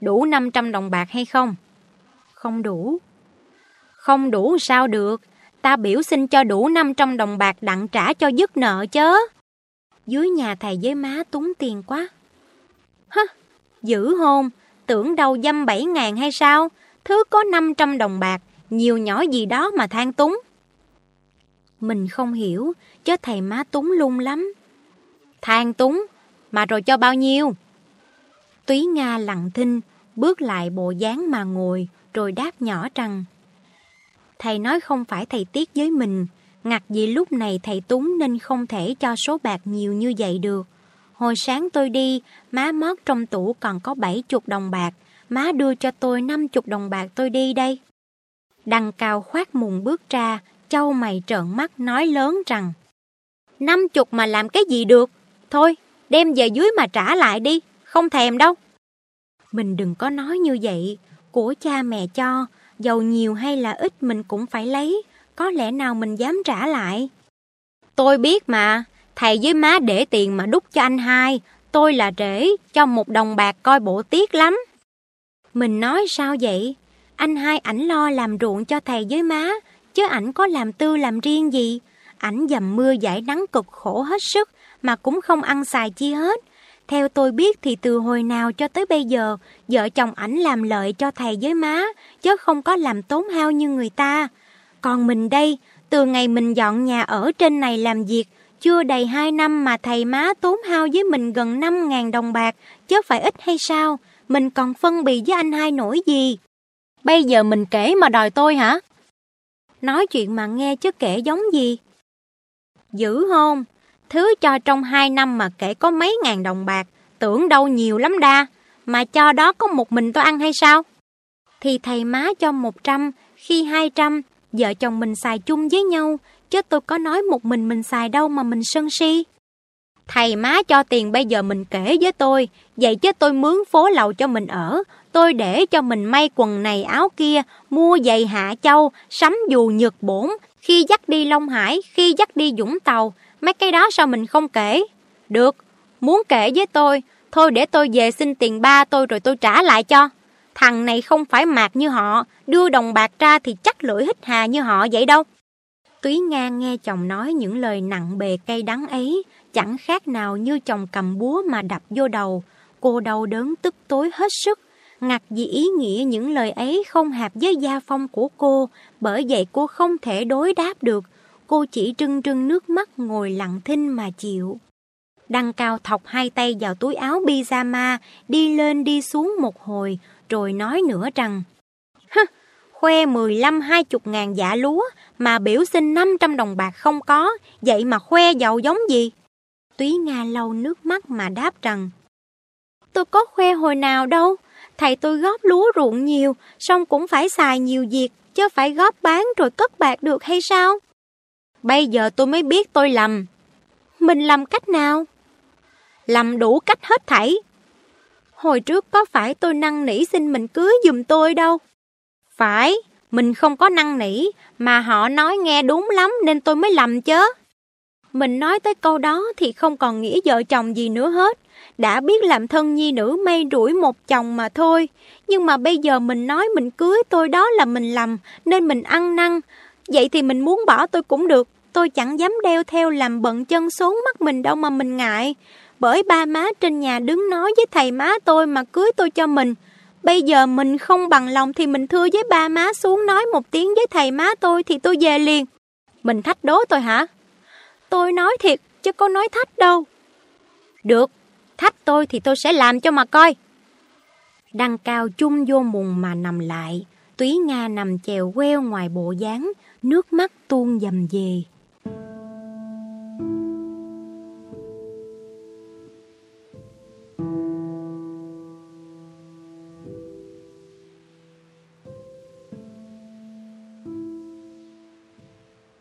Đủ 500 đồng bạc hay không? Không đủ. Không đủ sao được, ta biểu xin cho đủ 500 đồng bạc đặng trả cho dứt nợ chớ. Dưới nhà thầy với má túng tiền quá. Hứ, giữ hôn, tưởng đâu dâm 7 ngàn hay sao? Thứ có 500 đồng bạc, nhiều nhỏ gì đó mà than túng. Mình không hiểu, chứ thầy má túng lung lắm. Than túng, mà rồi cho bao nhiêu? Túy Nga lặng thinh, bước lại bộ dáng mà ngồi, rồi đáp nhỏ rằng Thầy nói không phải thầy tiếc với mình, ngặt vì lúc này thầy túng nên không thể cho số bạc nhiều như vậy được. Hồi sáng tôi đi, má mót trong tủ còn có 70 đồng bạc, má đưa cho tôi 50 đồng bạc tôi đi đây. đằng cao khoát mùng bước ra, châu mày trợn mắt nói lớn rằng năm chục mà làm cái gì được? Thôi, đem về dưới mà trả lại đi, không thèm đâu. Mình đừng có nói như vậy, của cha mẹ cho, dầu nhiều hay là ít mình cũng phải lấy, có lẽ nào mình dám trả lại. Tôi biết mà, thầy với má để tiền mà đút cho anh hai, tôi là rể, cho một đồng bạc coi bộ tiếc lắm. Mình nói sao vậy? Anh hai ảnh lo làm ruộng cho thầy với má, chứ ảnh có làm tư làm riêng gì. Ảnh dầm mưa giải nắng cực khổ hết sức, mà cũng không ăn xài chi hết. Theo tôi biết thì từ hồi nào cho tới bây giờ, vợ chồng ảnh làm lợi cho thầy với má, chứ không có làm tốn hao như người ta. Còn mình đây, từ ngày mình dọn nhà ở trên này làm việc, chưa đầy 2 năm mà thầy má tốn hao với mình gần 5.000 đồng bạc, chứ phải ít hay sao? Mình còn phân bì với anh hai nổi gì? Bây giờ mình kể mà đòi tôi hả? Nói chuyện mà nghe chứ kể giống gì? Dữ không? Thứ cho trong 2 năm mà kể có mấy ngàn đồng bạc, tưởng đâu nhiều lắm đa, mà cho đó có một mình tôi ăn hay sao? Thì thầy má cho 100, khi 200, vợ chồng mình xài chung với nhau, chứ tôi có nói một mình mình xài đâu mà mình sân si. Thầy má cho tiền bây giờ mình kể với tôi, vậy chứ tôi mướn phố lầu cho mình ở, tôi để cho mình may quần này áo kia, mua giày hạ châu, sắm dù nhược bổn, khi dắt đi Long Hải, khi dắt đi Dũng Tàu, mấy cái đó sao mình không kể? Được, muốn kể với tôi, thôi để tôi về xin tiền ba tôi rồi tôi trả lại cho. Thằng này không phải mạc như họ, đưa đồng bạc ra thì chắc lưỡi hít hà như họ vậy đâu. Túy nga nghe chồng nói những lời nặng bề cay đắng ấy, chẳng khác nào như chồng cầm búa mà đập vô đầu. Cô đau đớn tức tối hết sức, ngặt vì ý nghĩa những lời ấy không hợp với gia phong của cô, bởi vậy cô không thể đối đáp được. Cô chỉ trưng trưng nước mắt ngồi lặng thinh mà chịu. Đăng cao thọc hai tay vào túi áo pyjama, đi lên đi xuống một hồi, rồi nói nữa rằng Hứ, khoe 15-20 ngàn giả lúa mà biểu xin 500 đồng bạc không có, vậy mà khoe giàu giống gì? Túy Nga lau nước mắt mà đáp rằng Tôi có khoe hồi nào đâu, thầy tôi góp lúa ruộng nhiều, xong cũng phải xài nhiều việc, chứ phải góp bán rồi cất bạc được hay sao? Bây giờ tôi mới biết tôi lầm. Mình làm cách nào? Làm đủ cách hết thảy. Hồi trước có phải tôi năn nỉ xin mình cưới giùm tôi đâu. Phải, mình không có năn nỉ, mà họ nói nghe đúng lắm nên tôi mới lầm chớ. Mình nói tới câu đó thì không còn nghĩa vợ chồng gì nữa hết. Đã biết làm thân nhi nữ may rủi một chồng mà thôi. Nhưng mà bây giờ mình nói mình cưới tôi đó là mình lầm, nên mình ăn năn. Vậy thì mình muốn bỏ tôi cũng được. Tôi chẳng dám đeo theo làm bận chân xuống mắt mình đâu mà mình ngại. Bởi ba má trên nhà đứng nói với thầy má tôi mà cưới tôi cho mình. Bây giờ mình không bằng lòng thì mình thưa với ba má xuống nói một tiếng với thầy má tôi thì tôi về liền. Mình thách đố tôi hả? Tôi nói thiệt, chứ có nói thách đâu. Được, thách tôi thì tôi sẽ làm cho mà coi. Đăng cao chung vô mùng mà nằm lại, túy Nga nằm chèo queo ngoài bộ dáng, nước mắt tuôn dầm về.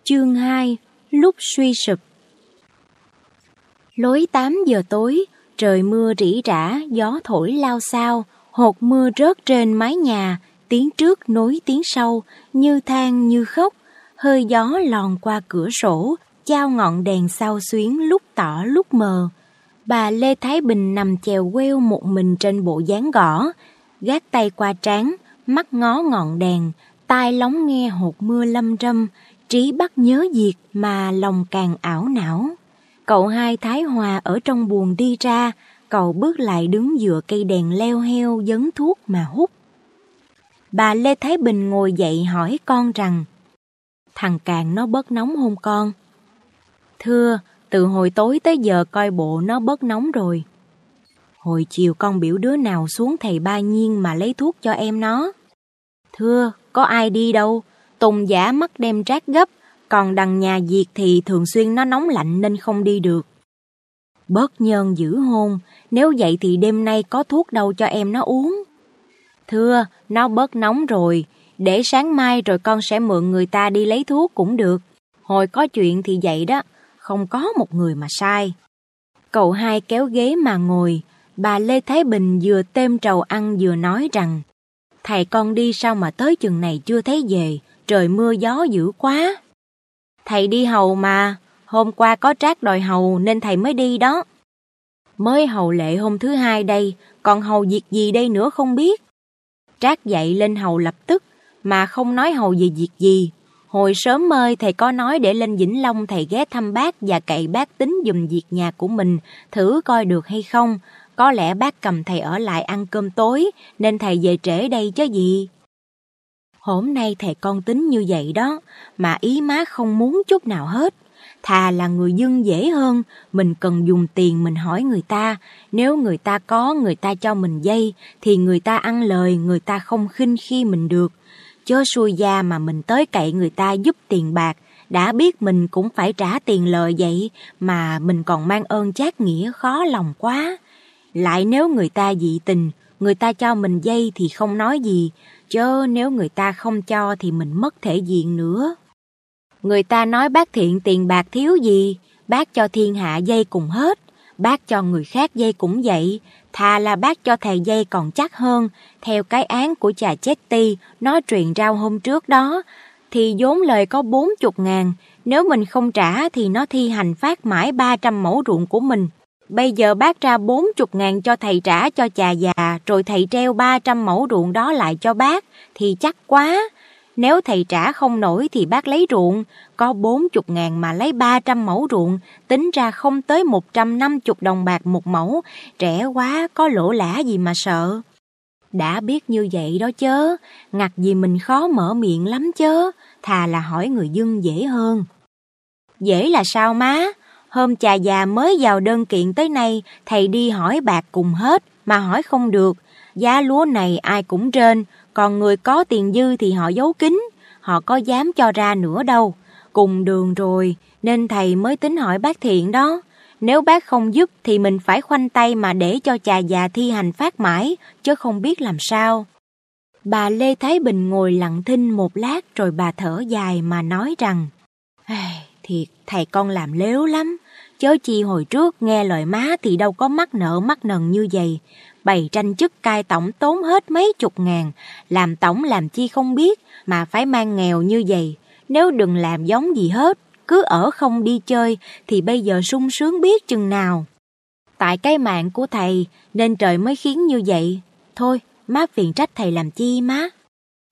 Chương 2 Lúc suy sụp Lối 8 giờ tối, trời mưa rỉ rả, gió thổi lao sao, hột mưa rớt trên mái nhà, tiếng trước nối tiếng sau, như than như khóc, hơi gió lòn qua cửa sổ, trao ngọn đèn sao xuyến lúc tỏ lúc mờ. Bà Lê Thái Bình nằm chèo queo một mình trên bộ dáng gõ, gác tay qua trán, mắt ngó ngọn đèn, tai lóng nghe hột mưa lâm râm, trí bắt nhớ diệt mà lòng càng ảo não. Cậu hai Thái Hòa ở trong buồng đi ra, cậu bước lại đứng dựa cây đèn leo heo dấn thuốc mà hút. Bà Lê Thái Bình ngồi dậy hỏi con rằng, thằng Càng nó bớt nóng hôn con? Thưa, từ hồi tối tới giờ coi bộ nó bớt nóng rồi. Hồi chiều con biểu đứa nào xuống thầy ba nhiên mà lấy thuốc cho em nó. Thưa, có ai đi đâu, Tùng giả mắt đem rác gấp, còn đằng nhà diệt thì thường xuyên nó nóng lạnh nên không đi được. Bớt nhân giữ hôn, nếu vậy thì đêm nay có thuốc đâu cho em nó uống. Thưa, nó bớt nóng rồi, để sáng mai rồi con sẽ mượn người ta đi lấy thuốc cũng được. Hồi có chuyện thì vậy đó, không có một người mà sai. Cậu hai kéo ghế mà ngồi, bà Lê Thái Bình vừa têm trầu ăn vừa nói rằng Thầy con đi sao mà tới chừng này chưa thấy về, trời mưa gió dữ quá. Thầy đi hầu mà, hôm qua có trác đòi hầu nên thầy mới đi đó. Mới hầu lệ hôm thứ hai đây, còn hầu việc gì đây nữa không biết. Trác dậy lên hầu lập tức, mà không nói hầu về việc gì. Hồi sớm mơi thầy có nói để lên Vĩnh Long thầy ghé thăm bác và cậy bác tính dùm việc nhà của mình, thử coi được hay không. Có lẽ bác cầm thầy ở lại ăn cơm tối, nên thầy về trễ đây chứ gì. Hôm nay thầy con tính như vậy đó, mà ý má không muốn chút nào hết. Thà là người dân dễ hơn, mình cần dùng tiền mình hỏi người ta. Nếu người ta có, người ta cho mình dây, thì người ta ăn lời, người ta không khinh khi mình được. Chớ xui da mà mình tới cậy người ta giúp tiền bạc, đã biết mình cũng phải trả tiền lời vậy, mà mình còn mang ơn chát nghĩa khó lòng quá. Lại nếu người ta dị tình, người ta cho mình dây thì không nói gì, chớ nếu người ta không cho thì mình mất thể diện nữa. Người ta nói bác thiện tiền bạc thiếu gì, bác cho thiên hạ dây cùng hết, bác cho người khác dây cũng vậy, thà là bác cho thầy dây còn chắc hơn, theo cái án của trà Chetty nó truyền rao hôm trước đó, thì vốn lời có bốn chục ngàn, nếu mình không trả thì nó thi hành phát mãi 300 mẫu ruộng của mình. Bây giờ bác ra 40 ngàn cho thầy trả cho trà già, rồi thầy treo 300 mẫu ruộng đó lại cho bác, thì chắc quá. Nếu thầy trả không nổi thì bác lấy ruộng, có 40 ngàn mà lấy 300 mẫu ruộng, tính ra không tới 150 đồng bạc một mẫu, rẻ quá, có lỗ lã gì mà sợ. Đã biết như vậy đó chớ, ngặt gì mình khó mở miệng lắm chớ, thà là hỏi người dân dễ hơn. Dễ là sao má? Hôm trà già mới vào đơn kiện tới nay, thầy đi hỏi bạc cùng hết, mà hỏi không được. Giá lúa này ai cũng trên, còn người có tiền dư thì họ giấu kín, họ có dám cho ra nữa đâu. Cùng đường rồi, nên thầy mới tính hỏi bác thiện đó. Nếu bác không giúp thì mình phải khoanh tay mà để cho trà già thi hành phát mãi, chứ không biết làm sao. Bà Lê Thái Bình ngồi lặng thinh một lát rồi bà thở dài mà nói rằng Thiệt, thầy con làm lếu lắm. Chớ chi hồi trước nghe lời má thì đâu có mắc nợ mắc nần như vậy. Bày tranh chức cai tổng tốn hết mấy chục ngàn. Làm tổng làm chi không biết mà phải mang nghèo như vậy. Nếu đừng làm giống gì hết, cứ ở không đi chơi thì bây giờ sung sướng biết chừng nào. Tại cái mạng của thầy nên trời mới khiến như vậy. Thôi, má phiền trách thầy làm chi má.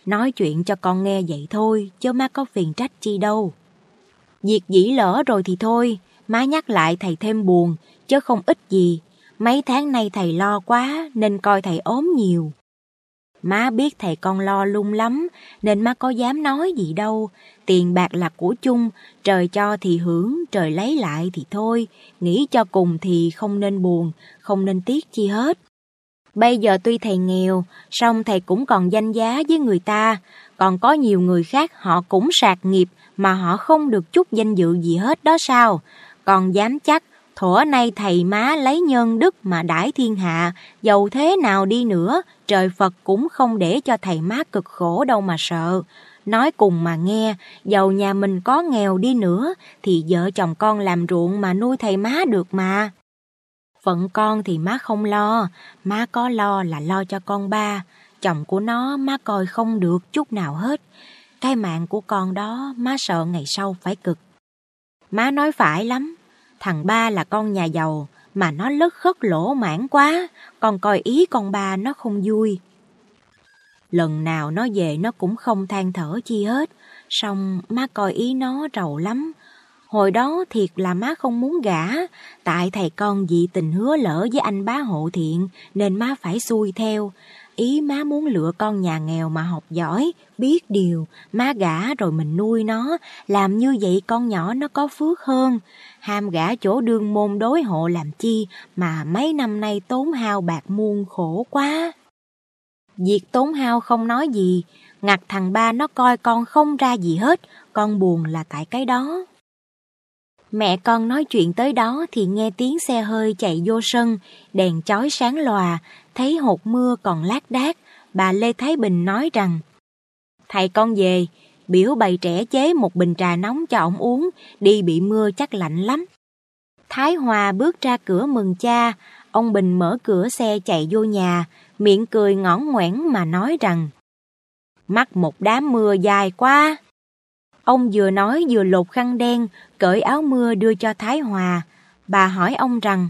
Nói chuyện cho con nghe vậy thôi, chứ má có phiền trách chi đâu. Việc dĩ lỡ rồi thì thôi, má nhắc lại thầy thêm buồn, chứ không ít gì. Mấy tháng nay thầy lo quá nên coi thầy ốm nhiều. Má biết thầy con lo lung lắm nên má có dám nói gì đâu. Tiền bạc là của chung, trời cho thì hưởng, trời lấy lại thì thôi. Nghĩ cho cùng thì không nên buồn, không nên tiếc chi hết. Bây giờ tuy thầy nghèo, song thầy cũng còn danh giá với người ta. Còn có nhiều người khác họ cũng sạc nghiệp mà họ không được chút danh dự gì hết đó sao? Còn dám chắc, thủa nay thầy má lấy nhân đức mà đãi thiên hạ, dầu thế nào đi nữa, trời Phật cũng không để cho thầy má cực khổ đâu mà sợ. Nói cùng mà nghe, dầu nhà mình có nghèo đi nữa, thì vợ chồng con làm ruộng mà nuôi thầy má được mà. Phận con thì má không lo, má có lo là lo cho con ba. Chồng của nó má coi không được chút nào hết. Cái mạng của con đó má sợ ngày sau phải cực. Má nói phải lắm, thằng ba là con nhà giàu, mà nó lất khất lỗ mãn quá, con coi ý con ba nó không vui. Lần nào nó về nó cũng không than thở chi hết, xong má coi ý nó rầu lắm. Hồi đó thiệt là má không muốn gả, tại thầy con dị tình hứa lỡ với anh bá hộ thiện nên má phải xuôi theo. Ý má muốn lựa con nhà nghèo mà học giỏi, biết điều, má gả rồi mình nuôi nó, làm như vậy con nhỏ nó có phước hơn. Ham gả chỗ đương môn đối hộ làm chi mà mấy năm nay tốn hao bạc muôn khổ quá. Việc tốn hao không nói gì, ngặt thằng ba nó coi con không ra gì hết, con buồn là tại cái đó. Mẹ con nói chuyện tới đó thì nghe tiếng xe hơi chạy vô sân, đèn chói sáng lòa, thấy hột mưa còn lác đác, bà Lê Thái Bình nói rằng Thầy con về, biểu bày trẻ chế một bình trà nóng cho ổng uống, đi bị mưa chắc lạnh lắm. Thái Hòa bước ra cửa mừng cha, ông Bình mở cửa xe chạy vô nhà, miệng cười ngõn ngoẻn mà nói rằng Mắc một đám mưa dài quá. Ông vừa nói vừa lột khăn đen, cởi áo mưa đưa cho Thái Hòa. Bà hỏi ông rằng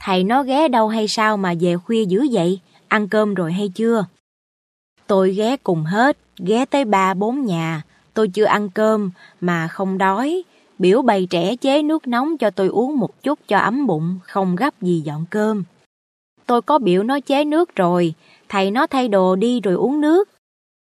Thầy nó ghé đâu hay sao mà về khuya dữ vậy? Ăn cơm rồi hay chưa? Tôi ghé cùng hết, ghé tới ba bốn nhà. Tôi chưa ăn cơm mà không đói. Biểu bày trẻ chế nước nóng cho tôi uống một chút cho ấm bụng, không gấp gì dọn cơm. Tôi có biểu nó chế nước rồi, thầy nó thay đồ đi rồi uống nước.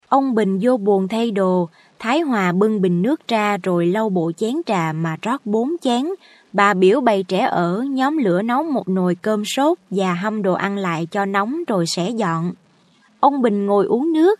Ông Bình vô buồn thay đồ, Thái Hòa bưng bình nước ra rồi lau bộ chén trà mà rót bốn chén. Bà biểu bày trẻ ở, nhóm lửa nấu một nồi cơm sốt và hâm đồ ăn lại cho nóng rồi sẽ dọn. Ông Bình ngồi uống nước,